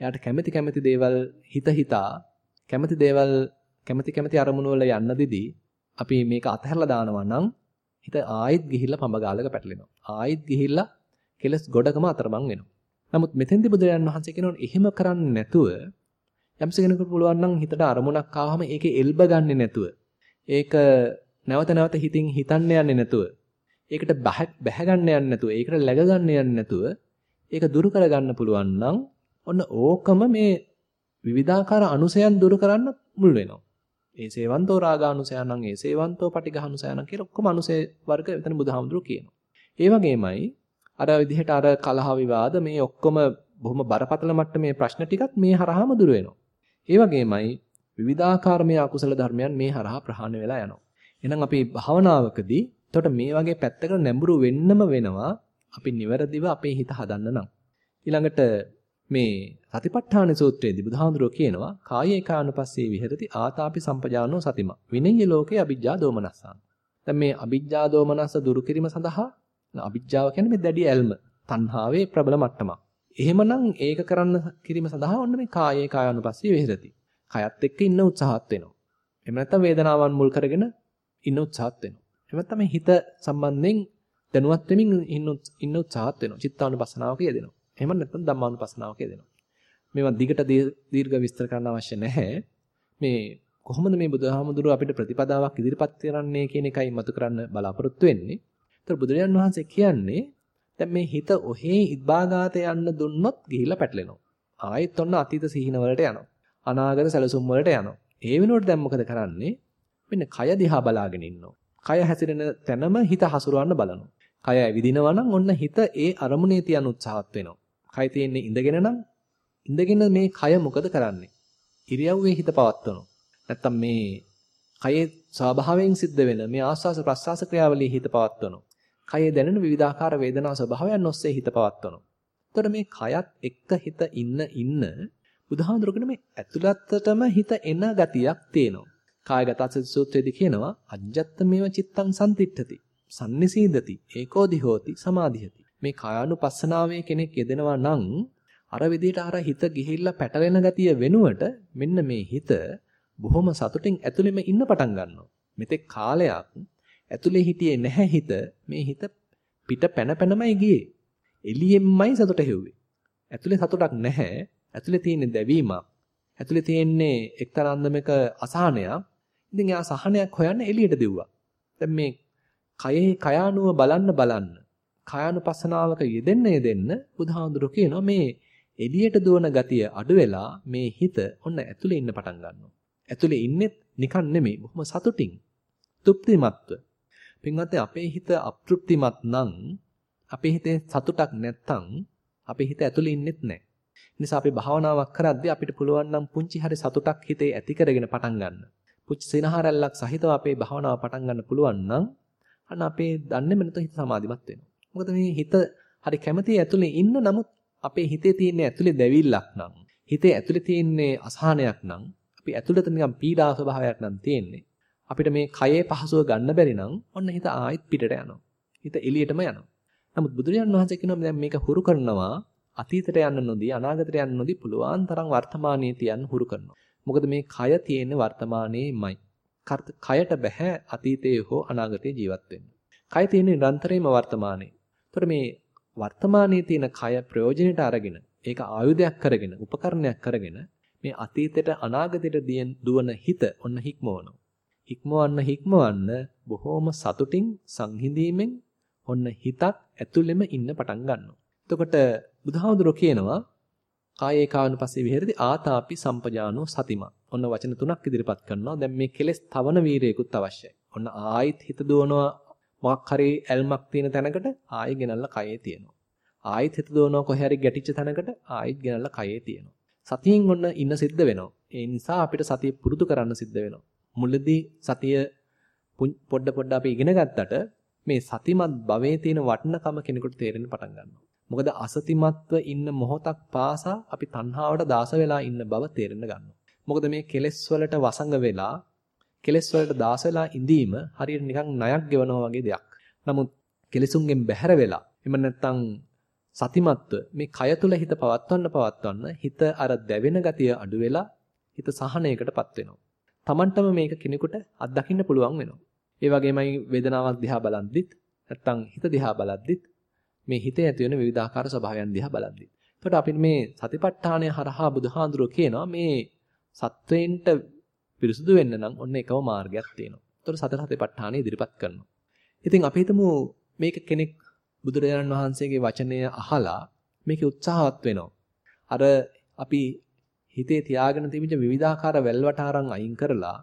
එයාට කැමැති කැමැති දේවල් හිත හිතා කැමැති දේවල් කැමැති කැමැති අරමුණු වල යන්න දිදී අපි මේක අතහැරලා දානවා නම් හිත ආයෙත් ගිහිල්ලා පඹගාලක පැටලෙනවා. ආයෙත් ගිහිල්ලා කෙලස් ගොඩකම අතරමං වෙනවා. නමුත් මෙතෙන්දි බුදුරජාණන් වහන්සේ කියනවා එහෙම කරන්නේ නැතුව යම්ස කෙනෙකුට පුළුවන් නම් හිතට අරමුණක් ආවම ඒකේ එල්බ ගන්නෙ නැතුව ඒක නැවත නැවත හිතින් හිතන්න යන්නේ නැතුව ඒකට බැහැ ගන්න යන්නේ නැතුව ඒකට läග ගන්න යන්නේ නැතුව ඒක දුරු කරගන්න පුළුවන් නම් ඔන්න ඕකම මේ විවිධාකාර අනුසයන් දුරු කරන්න මුල් වෙනවා. ඒ සේවන්තෝ රාගානුසයනං ඒ සේවන්තෝ පටිඝානුසයනං කියලා ඔක්කොම අනුසය වර්ග එතන බුදුහාමුදුරුවෝ කියනවා. ඒ වගේමයි අර විදිහට අර කලහ විවාද මේ ඔක්කොම බොහොම බරපතල මට්ටමේ ප්‍රශ්න ටිකත් මේ හරහාම දුර වෙනවා. ඒ වගේමයි විවිධාකාර මේ අකුසල ධර්මයන් මේ හරහා ප්‍රහාණය වෙලා යනවා. එහෙනම් අපි භාවනාවකදී එතකොට මේ වගේ පැත්තකට නැඹුරු වෙන්නම වෙනවා අපි නිවැරදිව අපේ හිත හදන්න නම්. ඊළඟට මේ සතිපට්ඨාන සූත්‍රයේදී බුදුහාඳුරෝ කියනවා කායේකානුපස්සේ විහෙරති ආතාපි සම්පජානෝ සතිම. විනෙය්‍ය ලෝකේ අ비ජ්ජා දෝමනස්සං. දැන් මේ අ비ජ්ජා දෝමනස්ස දුරු කිරීම සඳහා අ비ජ්ජාව කියන්නේ මේ දැඩි ඇල්ම තණ්හාවේ ප්‍රබල මට්ටමක්. එහෙමනම් ඒක කරන්න කිරීම සඳහා ඔන්න මේ කායේ කායනුපස්සේ විහෙරති. කයත් එක්ක ඉන්න උත්සාහත් වෙනවා. එහෙම නැත්නම් වේදනාවන් මුල් කරගෙන ඉන්න උත්සාහත් වෙනවා. එහෙම නැත්නම් හිත සම්බන්ධයෙන් දැනුවත් වෙමින් ඉන්න උත්සාහත් වෙනවා. චිත්තානුපස්සනාව කියදෙනවා එහෙම නැත්නම් ධම්මානුපස්සනාවක යෙදෙනවා. මේවා දිගට දීර්ඝ විස්තර කරන්න අවශ්‍ය නැහැ. මේ කොහොමද මේ බුදුහාමුදුරුව අපිට ප්‍රතිපදාවක් ඉදිරිපත් කරන්නේ කියන එකයි මතු කරන්න බලාපොරොත්තු වෙන්නේ. ඒතර බුදුරජාන් වහන්සේ කියන්නේ දැන් මේ හිත ඔහේ ඉබ්බාගාත යන්න දුන්නොත් ගිහිල්ලා පැටලෙනවා. ආයෙත් ඔන්න අතීත සිහින වලට යනවා. අනාගත සැලසුම් වලට යනවා. ඒ වෙනුවට දැන් මොකද කරන්නේ? මෙන්න කය දිහා බලාගෙන ඉන්නවා. කය හැසිරෙන තැනම හිත හසුරවන්න බලනවා. කය ඇවිදිනවා නම් ඔන්න හිත ඒ අරමුණේ තියන උත්සාහත් වෙනවා. කය තියෙන්නේ ඉඳගෙන නම් ඉඳගෙන මේ කය මොකද කරන්නේ? ඉරියව්වේ හිත පවත්වනවා. නැත්තම් මේ කයේ ස්වභාවයෙන් සිද්ධ වෙන මේ ආස්වාස ප්‍රස්වාස ක්‍රියාවලියේ හිත පවත්වනවා. කයේ දැනෙන විවිධාකාර වේදනා ස්වභාවයන් ඔස්සේ හිත පවත්වනවා. එතකොට මේ කයත් එක්ක හිත ඉන්න ඉන්න බුදුහාමුදුරුවනේ මේ ඇතුළතටම හිත එන ගතියක් තියෙනවා. කායගත සූත්‍රයේදී කියනවා අජ්ජත් මේව චිත්තං සම්තිට්ඨති. සම්නිසීදති. ඒකෝදි හෝති සමාධියති. මේ කායानुපස්සනාවේ කෙනෙක් යෙදෙනවා නම් අර විදිහට අර හිත ගිහිල්ලා පැටලෙන ගතිය වෙනුවට මෙන්න මේ හිත බොහොම සතුටින් ඇතුළෙම ඉන්න පටන් ගන්නවා. මෙතෙක් කාලයක් ඇතුලේ හිටියේ නැහැ හිත. මේ හිත පිට පැන පැනමයි ගියේ. එළියෙන්මයි සතුට හෙව්වේ. ඇතුලේ සතුටක් නැහැ. ඇතුලේ තියෙන දැවීමක්. ඇතුලේ තියෙන්නේ එක්තරා අන්දමක අසහනයක්. ඉතින් එයා සහනයක් හොයන්න එළියට දෙව්වා. දැන් මේ කයේ කයානුව බලන්න බලන්න කායानुපස්සනාවක යෙදෙන්න යෙදෙන්න බුදුහාඳුර කියනවා මේ එළියට දුවන ගතිය අඩු වෙලා මේ හිත ඔන්න ඇතුලේ ඉන්න පටන් ගන්නවා. ඇතුලේ ඉන්නෙත් නිකන් නෙමෙයි බොහොම සතුටින් තෘප්තිමත්ව පින්වත්නි අපේ හිත අප්‍තෘප්තිමත් නම් අපේ හිතේ සතුටක් නැත්තම් අපේ හිත ඇතුළේ ඉන්නෙත් නැහැ. නිසා අපි භාවනාවක් කරද්දී අපිට පුළුවන් නම් පුංචි හරි සතුටක් හිතේ ඇති කරගෙන පටන් ගන්න. පුංචි සිනහරැල්ලක් සහිතව අපේ භාවනාව පටන් ගන්න පුළුවන් නම් අන්න අපේ දන්නේම නැතුව හිත සමාධිමත් වෙනවා. මොකද මේ හිත හරි කැමති ඇතුළේ ඉන්න නමුත් අපේ හිතේ තියෙන ඇතුළේ දැවිල්ලක් නම් හිතේ ඇතුළේ තියෙන අසහනයක් නම් අපි ඇතුළත නිකන් පීඩා ස්වභාවයක් නම් තියෙන්නේ. අපිට මේ කයේ පහසුව ගන්න බැරි නම් ඔන්න හිත ආයෙත් පිටට යනවා. හිත එළියටම යනවා. නමුත් බුදුරජාන් වහන්සේ කියනවා දැන් මේක හුරු කරනවා අතීතයට යන්න නොදී අනාගතයට යන්න නොදී පුළුවන් තරම් වර්තමානයේ තියන්න හුරු කරනවා. මොකද මේ කය තියෙන්නේ වර්තමානයේමයි. කයට බෑ අතීතයේ හෝ අනාගතයේ ජීවත් වෙන්න. කය තියෙන්නේ නිරන්තරයෙන්ම වර්තමානයේ. ඒතර මේ වර්තමානයේ තියෙන කය ප්‍රයෝජනෙට අරගෙන ඒක ආයුධයක් කරගෙන උපකරණයක් කරගෙන මේ අතීතයට අනාගතයට දුවන හිත ඔන්න හික්මවනවා. හික්මවන්න හික්මවන්න බොහොම සතුටින් සංහිඳීමෙන් ඔන්න හිතත් ඇතුළෙම ඉන්න පටන් ගන්නවා. එතකොට බුදුහාමුදුරුවෝ කියනවා කායේ කානුපස්සේ විහෙරති ආතාපි සම්පජානෝ සතිමා. ඔන්න වචන තුනක් ඉදිරිපත් කරනවා. දැන් මේ කෙලෙස් තවන වීරයෙකුත් අවශ්‍යයි. ඔන්න ආයිත් හිත දුවනවා මොකක් හරි ඇල්මක් තියෙන තැනකට ආයෙ ගෙනල්ලා කයේ තියෙනවා. ආයෙත් හිත දුවනවා කොහේ හරි ගැටිච්ච තැනකට ආයෙත් ගෙනල්ලා කයේ තියෙනවා. සතියෙන් ඔන්න ඉන්න සිද්ධ වෙනවා. ඒ නිසා අපිට සතිය පුරුදු කරන්න සිද්ධ වෙනවා. මුලදී සතිය පොඩ පොඩ අපි ඉගෙන ගත්තට මේ සතිමත් භවයේ තියෙන වටිනකම කෙනෙකුට තේරෙන්න පටන් ගන්නවා. මොකද අසතිමත්ව ඉන්න මොහොතක් පාසා අපි තණ්හාවට දාස වෙලා ඉන්න බව තේරෙන්න ගන්නවා. මොකද මේ කෙලෙස් වලට වසඟ වෙලා කෙලෙස් වලට දාස වෙලා ඉඳීම හරියට නිකන් ණයක් ගෙවනවා වගේ දෙයක්. නමුත් කෙලෙසුන්ගෙන් බැහැර වෙලා එම නැත්තම් සතිමත්ව මේ කය තුල හිත පවත්වන්න පවත්වන්න හිත අර දැවෙන ගතිය අඩු වෙලා හිත සහනයකටපත් වෙනවා. Tamanටම මේක කෙනෙකුට අත්දකින්න පුළුවන් වෙනවා. ඒ වගේමයි වේදනාවක් දිහා බලද්දිත් නැත්තම් හිත දිහා බලද්දිත් මේ හිතේ ඇති වෙන විවිධාකාර ස්වභාවයන් දිහා බලද්දිත්. එතකොට අපි මේ සතිපට්ඨානය හරහා බුදුහාඳුරෝ කියනවා මේ සත්වයින්ට පිරිසුදු වෙන්න නම් ඔන්න එකම මාර්ගයක් තියෙනවා. එතකොට සතර සතිපට්ඨානය ඉදිරිපත් කරනවා. ඉතින් අපි හිතමු මේක කෙනෙක් බුදුරජාණන් වහන්සේගේ වචනය අහලා මේකේ උත්සාහවත් වෙනවා. අර අපි හිතේ තියාගෙන තිබිච්ච විවිධාකාර වැල්වටාරම් අයින් කරලා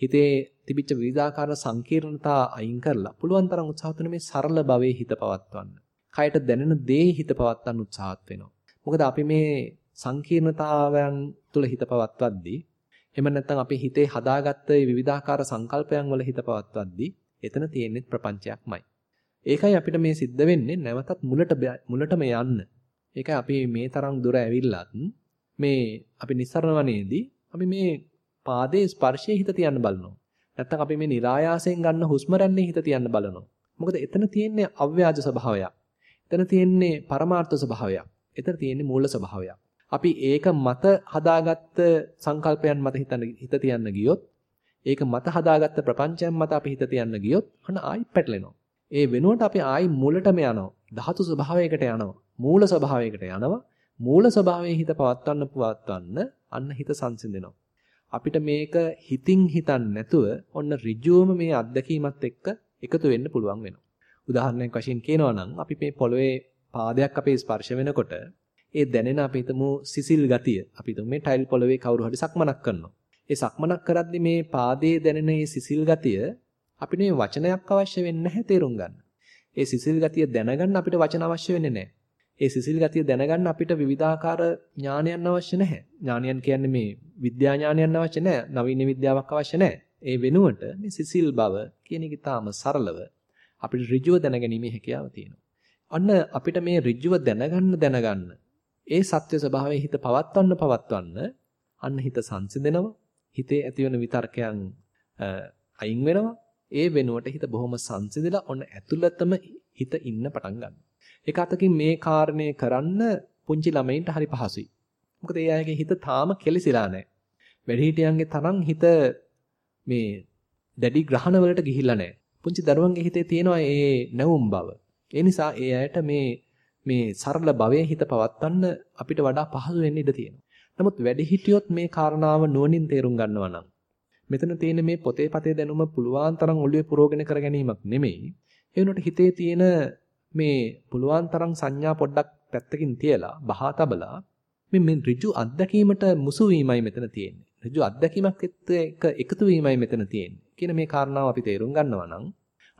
හිතේ තිබිච්ච විවිධාකාර සංකීර්ණතා අයින් කරලා පුළුවන් තරම් උත්සාහත් මේ සරල භවයේ හිත පවත්වන්න. කයට දැනෙන දේ හිත පවත්වන්න උත්සාහත් වෙනවා. මොකද අපි මේ සංකීර්ණතාවයන් තුල හිත පවත්වද්දී එහෙම නැත්නම් අපි හිතේ හදාගත්ත විවිධාකාර සංකල්පයන් වල හිත පවත්වද්දී එතන තියෙන්නේ ප්‍රපංචයක්මයි. ඒකයි අපිට මේ සිද්ධ වෙන්නේ නැවතත් මුලට මුලටම යන්න. ඒකයි අපි මේ තරම් දුර ඇවිල්ලත් මේ අපි නිස්සරණ වනේදී අපි මේ පාදයේ ස්පර්ශයේ හිත තියන්න බලනවා. නැත්තම් අපි මේ નિરાයාසයෙන් ගන්න හුස්ම රැල්ලේ හිත තියන්න බලනවා. මොකද එතන තියෙන්නේ අව්‍යාජ ස්වභාවයක්. එතන තියෙන්නේ පරමාර්ථ ස්වභාවයක්. එතන තියෙන්නේ මූල ස්වභාවයක්. අපි ඒක මත හදාගත්ත සංකල්පයන් මත හිතන හිත තියන්න ගියොත් ඒක මත හදාගත්ත ප්‍රපංචයන් මත අපි හිත තියන්න ගියොත් අන්න ආයි පැටලෙනවා. ඒ වෙනුවට අපි ආයි මුලටම යනවා. ධාතු ස්වභාවයකට යනවා. මූල ස්වභාවයකට යනවා. මූල ස්වභාවයේ හිත පවත්වන්න පවත්වන්න අන්න හිත සංසිඳෙනවා. අපිට මේක හිතින් හිතන්න නැතුව ඔන්න ඍජුවම මේ අත්දැකීමත් එක්ක එකතු වෙන්න පුළුවන් වෙනවා. උදාහරණයක් වශයෙන් කියනවා නම් අපි මේ පොළවේ පාදයක් අපේ ස්පර්ශ වෙනකොට ඒ දැනෙන අපි හිතමු සිසිල් ගතිය අපි හිතමු මේ ටයිල් පොළවේ කවුරු හරි සක්මනක් කරනවා. ඒ සක්මනක් කරද්දි මේ පාදයේ දැනෙන මේ සිසිල් ගතිය අපිට මේ වචනයක් අවශ්‍ය වෙන්නේ නැහැ තේරුම් ගන්න. ඒ සිසිල් ගතිය දැනගන්න අපිට වචන අවශ්‍ය වෙන්නේ නැහැ. ඒ සිසිල් ගතිය දැනගන්න අපිට විවිධාකාර ඥානයන් අවශ්‍ය නැහැ. ඥානයන් කියන්නේ මේ විද්‍යා ඥානයන් අවශ්‍ය නැහැ. නවීන විද්‍යාවක් අවශ්‍ය නැහැ. ඒ වෙනුවට මේ සිසිල් බව කියන එක තාම සරලව අපිට ඍජුව දැනගැනීමේ හැකියාව තියෙනවා. අන්න අපිට මේ ඍජුව දැනගන්න දැනගන්න ඒ සත්‍ය ස්වභාවයේ හිත පවත්වන්න පවත්වන්න අන්න හිත සංසිඳෙනවා. හිතේ ඇතිවන විතර්කයන් අයින් වෙනවා. ඒ වෙනුවට හිත බොහොම සංසිඳලා ඔන්න ඇතුළතම හිත ඉන්න පටන් ගන්නවා. ඒක අතකින් මේ කාරණේ කරන්න පුංචි ළමයින්ට හරි පහසුයි. මොකද ඒ අයගේ හිත තාම කෙලිසිලා නැහැ. වැඩිහිටියන්ගේ තරම් හිත මේ දැඩි ග්‍රහණ වලට ගිහිල්ලා නැහැ. පුංචි දරුවන්ගේ හිතේ තියෙනවා ඒ නැවුම් බව. ඒ නිසා ඒ අයට මේ මේ සරල භවයේ හිත පවත්වන්න අපිට වඩා පහසු වෙන්න ඉඩ තියෙනවා. නමුත් වැඩිහිටියොත් මේ කාරණාව නුවණින් තේරුම් ගන්නවා නම් මෙතන තියෙන මේ පොතේ පතේ දැනුම පුළුවන් තරම් ඔළුවේ පුරවගෙන කර ගැනීමක් නෙමෙයි. ඒ වෙනුවට හිතේ තියෙන මේ පුළුවන් තරම් සංඥා පොඩ්ඩක් පැත්තකින් තියලා බහා තබලා මේ මේ ඍජු අත්දැකීමට මුසු වීමයි මෙතන තියෙන්නේ. ඍජු අත්දැකීමක් එක්ක එකතු වීමයි මෙතන තියෙන්නේ. කියන මේ කාරණාව අපි තේරුම් ගන්නවා නම්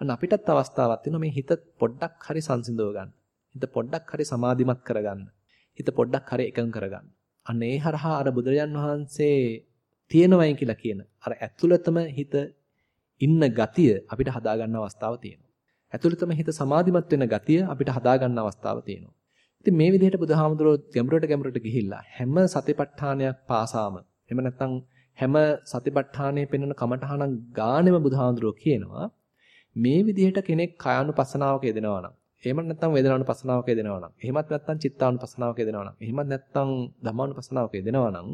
අන්න අපිටත් අවස්ථාවක් තියෙනවා මේ හිත පොඩ්ඩක් හරි සංසිඳව ගන්න. හිත පොඩ්ඩක් හරි සමාධිමත් කරගන්න. හිත පොඩ්ඩක් හරි එකඟ කරගන්න. අන්න ඒ හරහා අර බුදුරජාන් වහන්සේ තියෙනවයි කියලා කියන අර ඇතුළතම හිත ඉන්න ගතිය අපිට හදා ගන්න අවස්ථාව තියෙනවා. ඇතුළතම හිත සමාධිමත් වෙන ගතිය අපිට හදා ගන්න අවස්ථාව තියෙනවා. ඉතින් මේ විදිහට බුදුහාමුදුරුවෝ ගැඹුරට ගැඹුරට ගිහිල්ලා හැම සතිපට්ඨානයක් පාසාම එහෙම නැත්නම් හැම සතිපට්ඨානයේ පෙන්වන කමඨහන ගානෙම බුදුහාඳුරෝ කියනවා මේ විදිහට කෙනෙක් කායानुපස්සනාවක යෙදෙනවා නම් එහෙම නැත්නම් වේදනානුපස්සනාවක යෙදෙනවා නම් එහෙමත් නැත්නම් චිත්තානුපස්සනාවක යෙදෙනවා නම් එහෙමත් නැත්නම් ධම්මානුපස්සනාවක යෙදෙනවා නම්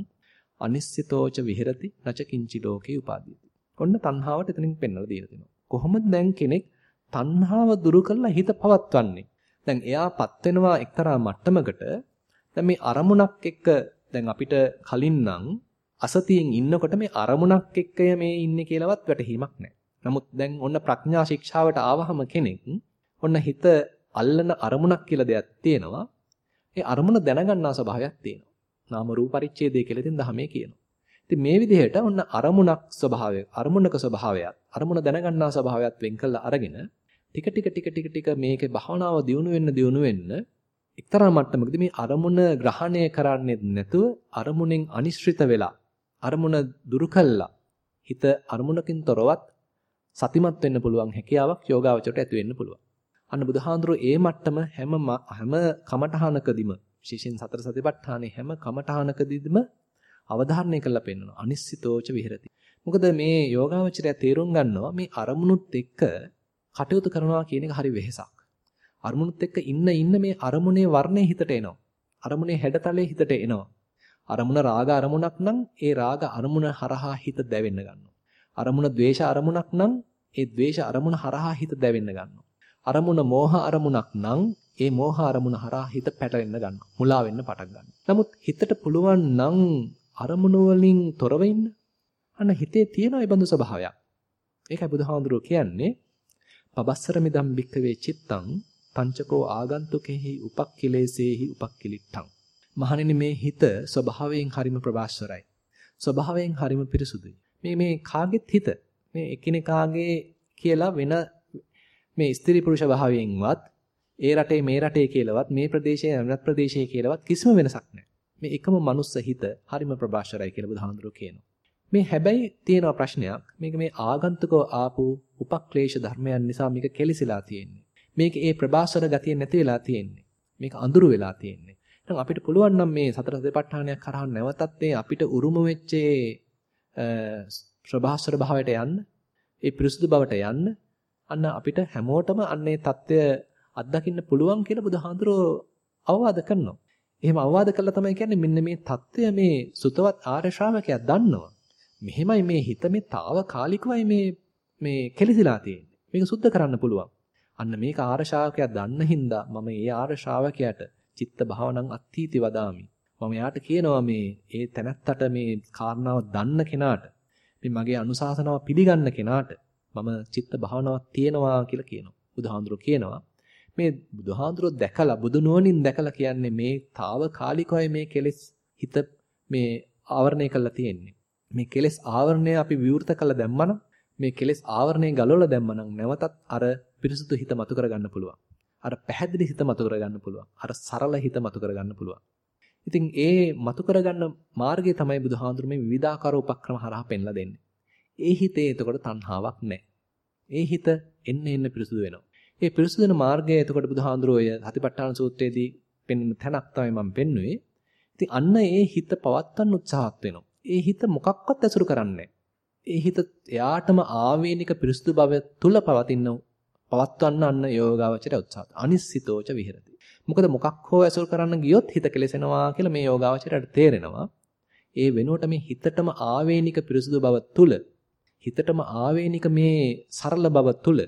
අනිශ්චිතෝච විහෙරති නච කිංචි ලෝකේ උපාදීති. ඔන්න තණ්හාවට එතනින් පෙන්වලා දීලා තිනවා. කොහොමද දැන් කෙනෙක් තණ්හාව දුරු කරලා හිත පවත්වන්නේ? දැන් එයාපත් වෙනවා එක්තරා මට්ටමකට දැන් මේ අරමුණක් එක්ක දැන් අපිට කලින් නම් අසතියෙන් ඉන්නකොට මේ අරමුණක් එක්කය මේ ඉන්නේ කියලාවත් වැටහීමක් නැහැ. නමුත් දැන් ඔන්න ප්‍රඥා ශික්ෂාවට ආවහම කෙනෙක් ඔන්න හිත අල්ලන අරමුණක් කියලා දෙයක් තියෙනවා. ඒ අරමුණ දැනගන්නා ස්වභාවයක් තියෙනවා. නාම රූප පරිච්ඡේදය කියලා ඉතින් දහමේ කියනවා. ඉතින් මේ විදිහට ඔන්න අරමුණක් ස්වභාවය, අරමුණක ස්වභාවයත්, අරමුණ දැනගන්නා ස්වභාවයත් වෙන් කළා අරගෙන ටික ටික ටික ටික ටික මේකේ භාවනාව දියුණු වෙන්න දියුණු වෙන්න එක්තරා මට්ටමකදී මේ අරමුණ ග්‍රහණය කරන්නේ නැතුව අරමුණෙන් අනිශ්චිත වෙලා අරමුණ දුරු කළා හිත අරමුණකින් තොරවත් සතිමත් වෙන්න පුළුවන් හැකියාවක් යෝගාවචරයට ඇති වෙන්න පුළුවන්. අන්න බුදුහාඳුරෝ ඒ මට්ටම හැම හැම කමඨහනකදීම විශේෂයෙන් සතර සතිපට්ඨානේ හැම කමඨහනකදීම අවධාරණය කරලා පෙන්වනවා. අනිශ්චිතෝච විහෙරති. මොකද මේ යෝගාවචරය තේරුම් ගන්නවා මේ අරමුණුත් එක්ක කටයුතු කරනවා කියන එක හරි වෙහෙසක්. අරමුණුත් එක්ක ඉන්න ඉන්න මේ අරමුණේ වර්ණය හිතට එනවා. අරමුණේ හැඩතලේ හිතට එනවා. අරමුණ රාග අරමුණක් නම් ඒ රාග අරමුණ හරහා හිත දැවෙන්න ගන්නවා. අරමුණ ද්වේෂ අරමුණක් නම් ඒ ද්වේෂ අරමුණ හරහා හිත දැවෙන්න ගන්නවා. අරමුණ මෝහ අරමුණක් නම් ඒ මෝහ අරමුණ හරහා හිත පැටලෙන්න ගන්නවා. මුලා වෙන්න පටන් ගන්නවා. නමුත් හිතට පුළුවන් නම් අරමුණ වලින් තොරව ඉන්න. අන්න හිතේ තියෙන ඒ බඳු ස්වභාවයක්. ඒකයි බුදුහාඳුරෝ කියන්නේ පබස්සර මිදම් බික්කවේ චිත්තං පංචකෝ ආගන්තුකෙහි උපක්ඛිලේසේහි උපක්ඛිලිට්ඨං මහණෙනි මේ හිත ස්වභාවයෙන් හරිම ප්‍රබාස්වරයි ස්වභාවයෙන් හරිම පිරිසුදුයි මේ මේ කාගෙත් හිත මේ එකිනෙකාගේ කියලා වෙන මේ ස්ත්‍රී පුරුෂ භාවයෙන්වත් ඒ රටේ මේ රටේ කියලාවත් මේ ප්‍රදේශයේ අනිත් ප්‍රදේශයේ කියලාවත් කිසිම වෙනසක් නැහැ මේ එකම මනුස්ස හිත හරිම ප්‍රබාස්වරයි කියලා බුදුහාඳුරෝ කියනවා මේ හැබැයි තියෙන ප්‍රශ්නයක් මේක මේ ආගන්තුකව ආපු උපක්ලේශ ධර්මයන් නිසා මේක කෙලිසිලා තියෙන්නේ මේක ඒ ප්‍රබාසර ගතිය නැති වෙලා තියෙන්නේ. මේක අඳුරු වෙලා තියෙන්නේ. එහෙනම් අපිට පුළුවන් නම් මේ සතර සතිපට්ඨානයක් කරා නැවතත් මේ අපිට උරුම වෙච්ච ප්‍රබාසර භාවයට යන්න, ඒ පිරිසුදු බවට යන්න අන්න අපිට හැමෝටම අන්නේ தত্ত্বය අත්දකින්න පුළුවන් කියලා බුදුහාඳුරෝ අවවාද කරනවා. එහෙම අවවාද කළා තමයි කියන්නේ මෙන්න මේ தত্ত্বය මේ සුතවත් ආර්ය ශ්‍රාවකයා දන්නවා. මෙහෙමයි මේ හිත මේ తాවකාලිකවයි මේ මේ කෙලිසිලා තියෙන්නේ. මේක සුද්ධ කරන්න පුළුවන්. අන්න මේක ආර්ය ශ්‍රාවකයා දන්න හින්දා මම ඒ ආර්ය ශ්‍රාවකයාට චිත්ත භාවනං අත්ථීති වදාමි. මම යාට කියනවා මේ ඒ තැනත්තට මේ කාරණාව දන්න කෙනාට මේ මගේ අනුශාසනාව පිළිගන්න කෙනාට මම චිත්ත භාවනාවක් තියෙනවා කියලා කියනවා. බුදුහාඳුරෝ කියනවා මේ බුදුහාඳුරෝ දැකලා බුදු නුවණින් දැකලා කියන්නේ මේ తాවකාලිකවයි මේ කෙලෙස් හිත මේ ආවරණය කරලා තියෙන්නේ. මේ කෙලෙස් ආවරණය අපි විවෘත කළ දැම්මනම් මේ කෙලෙස් ආවරණය ගලවලා දැම්මනම් නැවතත් අර පිරිසුදු හිත මතු කරගන්න පුළුවන්. අර පැහැදිලි හිත මතු කරගන්න පුළුවන්. අර සරල හිත මතු කරගන්න පුළුවන්. ඉතින් ඒ මතු කරගන්න මාර්ගය තමයි බුදුහාඳුර මේ විවිධාකාර උපක්‍රම හරහා පෙන්ලා දෙන්නේ. ඒ හිතේ එතකොට තණ්හාවක් නැහැ. ඒ හිත එන්න එන්න පිරිසුදු වෙනවා. ඒ පිරිසුදු වෙන මාර්ගය එතකොට බුදුහාඳුර ඔය සතිපට්ඨාන සූත්‍රයේදී පෙන්වන තැනක් තමයි මම පෙන්වුවේ. ඉතින් අන්න ඒ හිත පවත්වන්න උත්සාහත් වෙනවා. ඒ හිත මොකක්වත් ඇසුරු කරන්නේ ඒ හිත එයාටම ආවේනික පිරිසුදු බව තුල පවතින පවත්වන්න අන්න යෝගාවචරය උත්සාහ. අනිස්සිතෝච විහෙරති. මොකද මොකක් හෝ ඇසුරු කරන්න ගියොත් හිත කෙලසෙනවා කියලා මේ යෝගාවචරයට තේරෙනවා. ඒ වෙනුවට මේ හිතටම ආවේනික පිරිසුදු බව තුල හිතටම ආවේනික මේ සරල බව තුල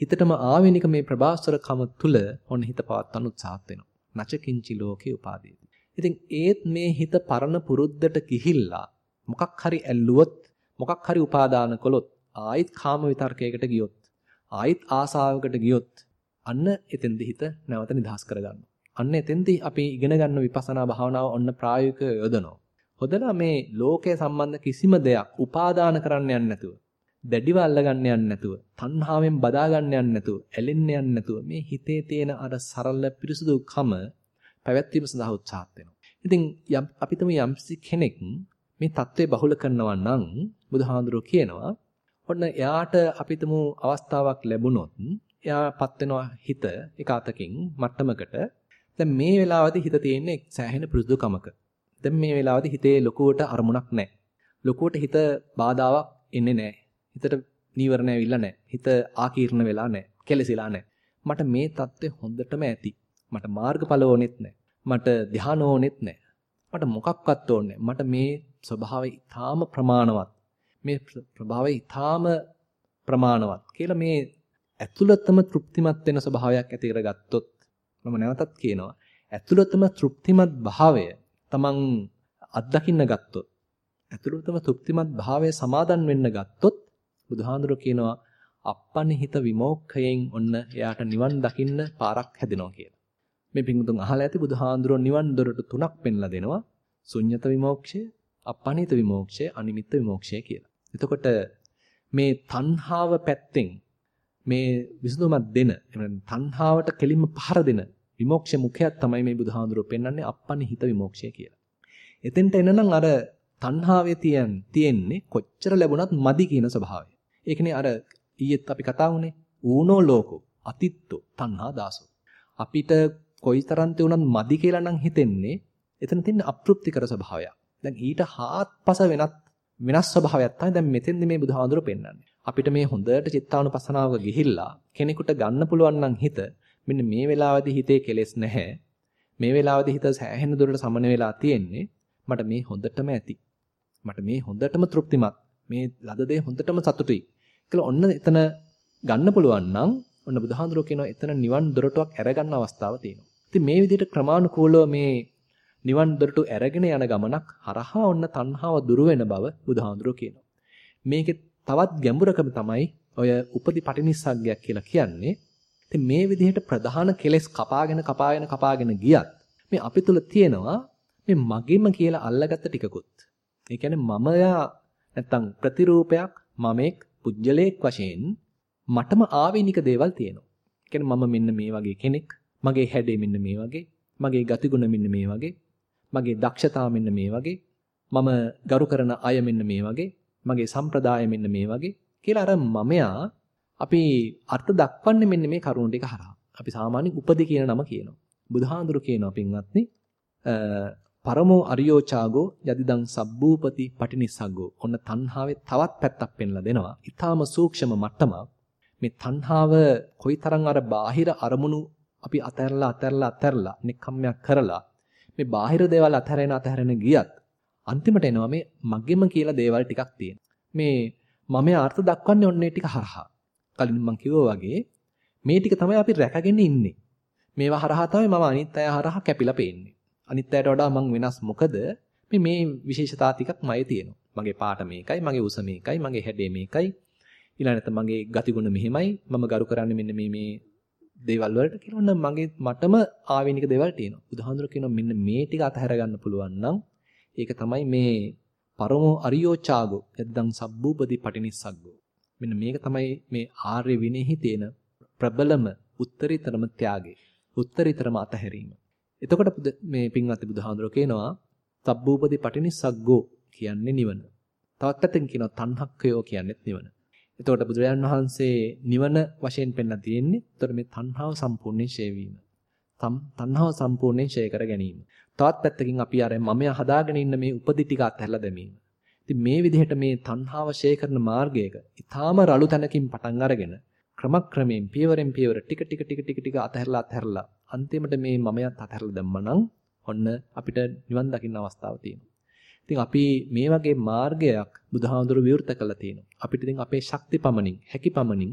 හිතටම ආවේනික මේ ප්‍රබාස්වරකම තුල ඔන්න හිත පවත්වන්න උත්සාහත් වෙනවා. නචකින්චි ලෝකේ උපාදීති. ඉතින් ඒත් මේ හිත පරණ පුරුද්දට ගිහිල්ලා මොකක් හරි ඇල්ලුවොත් මොකක් හරි උපාදාන කළොත් ආයිත් කාම විතර්කයකට ගියොත් ආයිත් ආසාවකට ගියොත් අන්න එතෙන්දි හිත නැවත නිදහස් කරගන්නවා. අන්න එතෙන්දි අපි ඉගෙන ගන්න විපස්සනා භාවනාව ඔන්න ප්‍රායෝගිකව යොදනවා. හොදලා මේ ලෝකයේ සම්බන්ධ කිසිම දෙයක් උපාදාන කරන්න යන්නේ නැතුව, දැඩිව අල්ලගන්න යන්නේ නැතුව, තණ්හාවෙන් බදා ගන්න යන්නේ නැතුව, ඇලෙන්න යන්නේ නැතුව මේ හිතේ තියෙන අර සරල පිරිසුදුකම පැවැත්වීම සඳහා උත්සාහත් වෙනවා. ඉතින් අපිටම යම්සි කෙනෙක් මේ தત્ත්වය බහුල කරනවා නම් බුදුහාඳුරෝ කියනවා ඔන්න එයාට අපිටම අවස්ථාවක් ලැබුණොත් එයාපත් වෙනවා හිත එක අතකින් මට්ටමකට දැන් මේ වෙලාවේදී හිත තියෙන්නේ සෑහෙන පුරුදුකමක දැන් මේ වෙලාවේදී හිතේ ලොකුවට අරමුණක් නැහැ ලොකුවට හිත බාධාවක් එන්නේ නැහැ. හිතට නීවරණ ඇවිල්ලා නැහැ. හිත ආකීර්ණ වෙලා නැහැ. කෙලසිලා නැහැ. මට මේ தත්ත්වය හොඳටම ඇති. මට මාර්ගඵල ඕනෙත් නැහැ. මට ධ්‍යාන ඕනෙත් නැහැ. මට මොකක්වත් ඕනේ මට මේ ස්වභාවය ඊටාම ප්‍රමාණවත්. මේ ප්‍රභාවය ඊටාම ප්‍රමාණවත් කියලා මේ ඇතුළතම තෘප්තිමත් වෙන ස්වභාවයක් ඇති කරගත්තොත් මම නැවතත් කියනවා ඇතුළතම තෘප්තිමත් භාවය තමන් අත්දකින්න ගත්තොත් ඇතුළතම තෘප්තිමත් භාවය සමාදන් වෙන්න ගත්තොත් බුදුහාඳුර කියනවා අප්පනිහිත විමෝක්ඛයෙන් ඔන්න එයාට නිවන් දකින්න පාරක් හැදෙනවා කියලා. මේ පිංගුතුන් අහලා ඇති බුදුහාඳුර නිවන් දොරට තුනක් පෙන්ලා දෙනවා. ශුන්්‍යත විමෝක්ෂය, අප්පනිහිත විමෝක්ෂය, අනිමිත්ත විමෝක්ෂය කියලා. එතකොට මේ තණ්හාව පැත්තෙන් මේ විසඳුමක් දෙන එහෙනම් තණ්හාවට කෙලින්ම පහර දෙන විමෝක්ෂ මුඛයක් තමයි මේ බුදුහාඳුරෝ පෙන්වන්නේ අප්පනිහිත විමෝක්ෂය කියලා. එතෙන්ට එනනම් අර තණ්හාවේ තියන් තියෙන්නේ කොච්චර ලැබුණත් මදි කියන ස්වභාවය. ඒකනේ අර ඊයේත් අපි කතා වුණේ ඌනෝ ලෝකෝ අතිත්තෝ තණ්හා දාසෝ. අපිට කොයිතරම් තියුණත් මදි කියලා නම් හිතෙන්නේ එතන තියෙන අප්‍රුප්තිකර ස්වභාවයක්. දැන් ඊට හාත්පස වෙනත් වෙනස් ස්වභාවයක් තමයි දැන් මෙතෙන්දි මේ බුදුහාඳුර පෙන්වන්නේ. අපිට මේ හොඳට චිත්තානුපසනාවක ගිහිල්ලා කෙනෙකුට ගන්න පුළුවන් නම් හිත මෙන්න මේ වෙලාවේදී හිතේ කෙලෙස් නැහැ. මේ වෙලාවේදී හිත සෑහෙන දුරට සමන වෙලා තියෙන්නේ. මට මේ හොඳටම ඇති. මට මේ හොඳටම තෘප්තිමත්. මේ ලද දේ හොඳටම සතුටුයි. කියලා ඔන්න එතන ගන්න පුළුවන් නම් ඔන්න බුදුහාඳුරෝ කියනවා එතන නිවන් දොරටුවක් අරගන්න අවස්ථාව තියෙනවා. ඉතින් මේ විදිහට ක්‍රමානුකූලව මේ නිවන් දොරටු අරගෙන යන ගමනක් හරහා ඔන්න තණ්හාව දුරු වෙන බව බුදුහාඳුරෝ කියනවා. මේකේ තවත් ගැඹුරකම තමයි ඔය උපදි පටිනිස්සග්ගයක් කියලා කියන්නේ. ඉතින් මේ විදිහට ප්‍රධාන කෙලෙස් කපාගෙන කපාගෙන කපාගෙන ගියත් මේ අපි තුල තියෙනවා මේ මගෙම කියලා අල්ලගත්ත ටිකකුත්. ඒ කියන්නේ මමයා නැත්තම් ප්‍රතිරූපයක් මමෙක් පුජ්‍යලයක් වශයෙන් මටම ආවේනික දේවල් තියෙනවා. ඒ මම මෙන්න මේ වගේ කෙනෙක්, මගේ හැඩය මෙන්න මේ වගේ, මගේ ගතිගුණ මෙන්න මේ වගේ, මගේ දක්ෂතාව මෙන්න මේ වගේ, මම ගරු කරන අය මෙන්න මේ වගේ, මගේ සම්ප්‍රදාය මෙන්න මේ වගේ කියලා අර මමයා අපි අර්ථ දක්වන්නේ මෙන්න මේ කරුණ ටික හරහා. අපි සාමාන්‍යයෙන් උපදී කියන නම කියනවා. බුදුහාඳුරු කියනවා පින්වත්නි පරමෝ අරියෝචාගෝ යදිදං සබ්බූපති පටිනිස්සග්ගෝ. ඔන්න තණ්හාවේ තවත් පැත්තක් පෙන්ලා දෙනවා. ඊටාම සූක්ෂම මට්ටමක්. මේ තණ්හාව කොයිතරම් අර බාහිර අරමුණු අපි අතහැරලා අතහැරලා අතහැරලා නිකම්මයක් කරලා මේ බාහිර දේවල් අතහැරෙන අතහැරෙන ගියත් අන්තිමට එනවා මේ මගෙම කියලා දේවල් ටිකක් තියෙන. මේ මම අර්ථ දක්වන්නේ ඔන්නේ ටික හරහා. කලින් මම කිව්වා වගේ මේ ටික තමයි අපි රැකගෙන ඉන්නේ. මේවා හරහා තමයි මම අනිත් අය හරහා කැපිලා පේන්නේ. අනිත් අයට වඩා මං වෙනස් මොකද මේ මේ විශේෂතා ටිකක් මයේ තියෙනවා. මගේ පාට මේකයි, මගේ උස මේකයි, මගේ හැඩය මේකයි. ඊළඟට මගේ ගතිගුණ මෙහෙමයි. මම ගරු කරන්නේ මෙන්න මේ මේ දේවල් වලට කියලා මගේ මටම ආවේනික දේවල් තියෙනවා. බුදුහාඳුර කියනවා මෙන්න මේ ටික අතහැර ගන්න පුළුවන් නම් ඒක තමයි මේ පරමෝ අරියෝචාගෝ යද්දං සබ්බූපදී පටිනිස්සග්ගෝ. මෙන්න මේක තමයි මේ ආර්ය විනයෙහි තියෙන ප්‍රබලම උත්තරීතරම ත්‍යාගය. උත්තරීතරම අතහැරීම. එතකොට මේ පින්වත් බුදුහාඳුරෝ කියනවා සබ්බූපදී පටිනිස්සග්ගෝ කියන්නේ නිවන. තවත් පැත්තකින් කියනවා තණ්හක්කයෝ කියන්නේත් නිවන. එතකොට බුදුරජාණන් වහන්සේ නිවන වශයෙන් පෙන්ලා තියෙන්නේ. එතකොට මේ තණ්හාව සම්පූර්ණයෙන් ඡේ වීම. තණ්හාව සම්පූර්ණයෙන් ඡේ කර ගැනීම. තවත් පැත්තකින් අපි අර මමයා හදාගෙන ඉන්න මේ උපදි ටික අත්හැරලා දැමීම. ඉතින් මේ විදිහට මේ තණ්හාව ඡේ කරන මාර්ගයක ඊටාම රළු තැනකින් පටන් අරගෙන ක්‍රමක්‍රමයෙන් පියවරෙන් පියවර ටික ටික ටික ටික ටික අතහැරලා අතහැරලා අන්තිමට මේ මමයත් අතහැරලා දැම්මනම් ඔන්න අපිට නිවන් දකින්න අවස්ථාව තියෙනවා. ඉතින් අපි මේ වගේ මාර්ගයක් බුදුහාමුදුරු විවෘත කළා තියෙනවා. අපිට ඉතින් අපේ ශක්ති පමණින්, හැකි පමණින්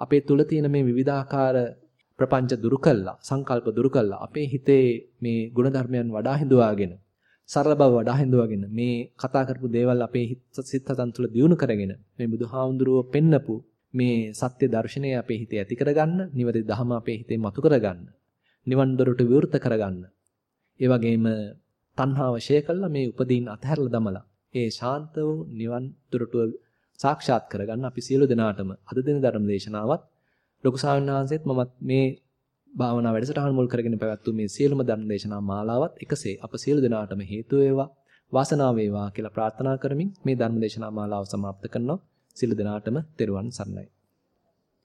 අපේ තුල තියෙන මේ විවිධාකාර ප්‍රපංච දුරු කළා, සංකල්ප දුරු කළා. අපේ හිතේ මේ ගුණධර්මයන් වඩා හිඳුවාගෙන, සරල බව වඩා හිඳුවාගෙන මේ කතා කරපු දේවල් අපේ හිත සිත හතන් තුළ දියුණු කරගෙන මේ බුදුහාමුදුරුව පෙන්නපු මේ සත්‍ය දර්ශනය අපේ හිතේ ඇති කරගන්න, නිවැරදි ධහම අපේ හිතේ මතු කරගන්න, නිවන් දොරට විවෘත කරගන්න. ඒ වගේම තණ්හාව ෂේ කළා මේ උපදීන් අතහැරලා දමලා ඒ ශාන්ත වූ නිවන් දොරටුව සාක්ෂාත් කරගන්න අපි සියලු දෙනාටම අද දින ධර්ම දේශනාවත් ලොකු ශාවන්වහන්සේත් මමත් මේ භාවනා වැඩසටහන මුල් කරගෙන පැවැත්වූ මේ සියලුම ධර්ම දේශනා මාලාවත් එකසේ අප සියලු දෙනාටම හේතු වේවා වාසනාව වේවා කියලා ප්‍රාර්ථනා කරමින් මේ ධර්ම දේශනා මාලාව સમાપ્ત කරනවා සියලු දෙනාටම තෙරුවන් සරණයි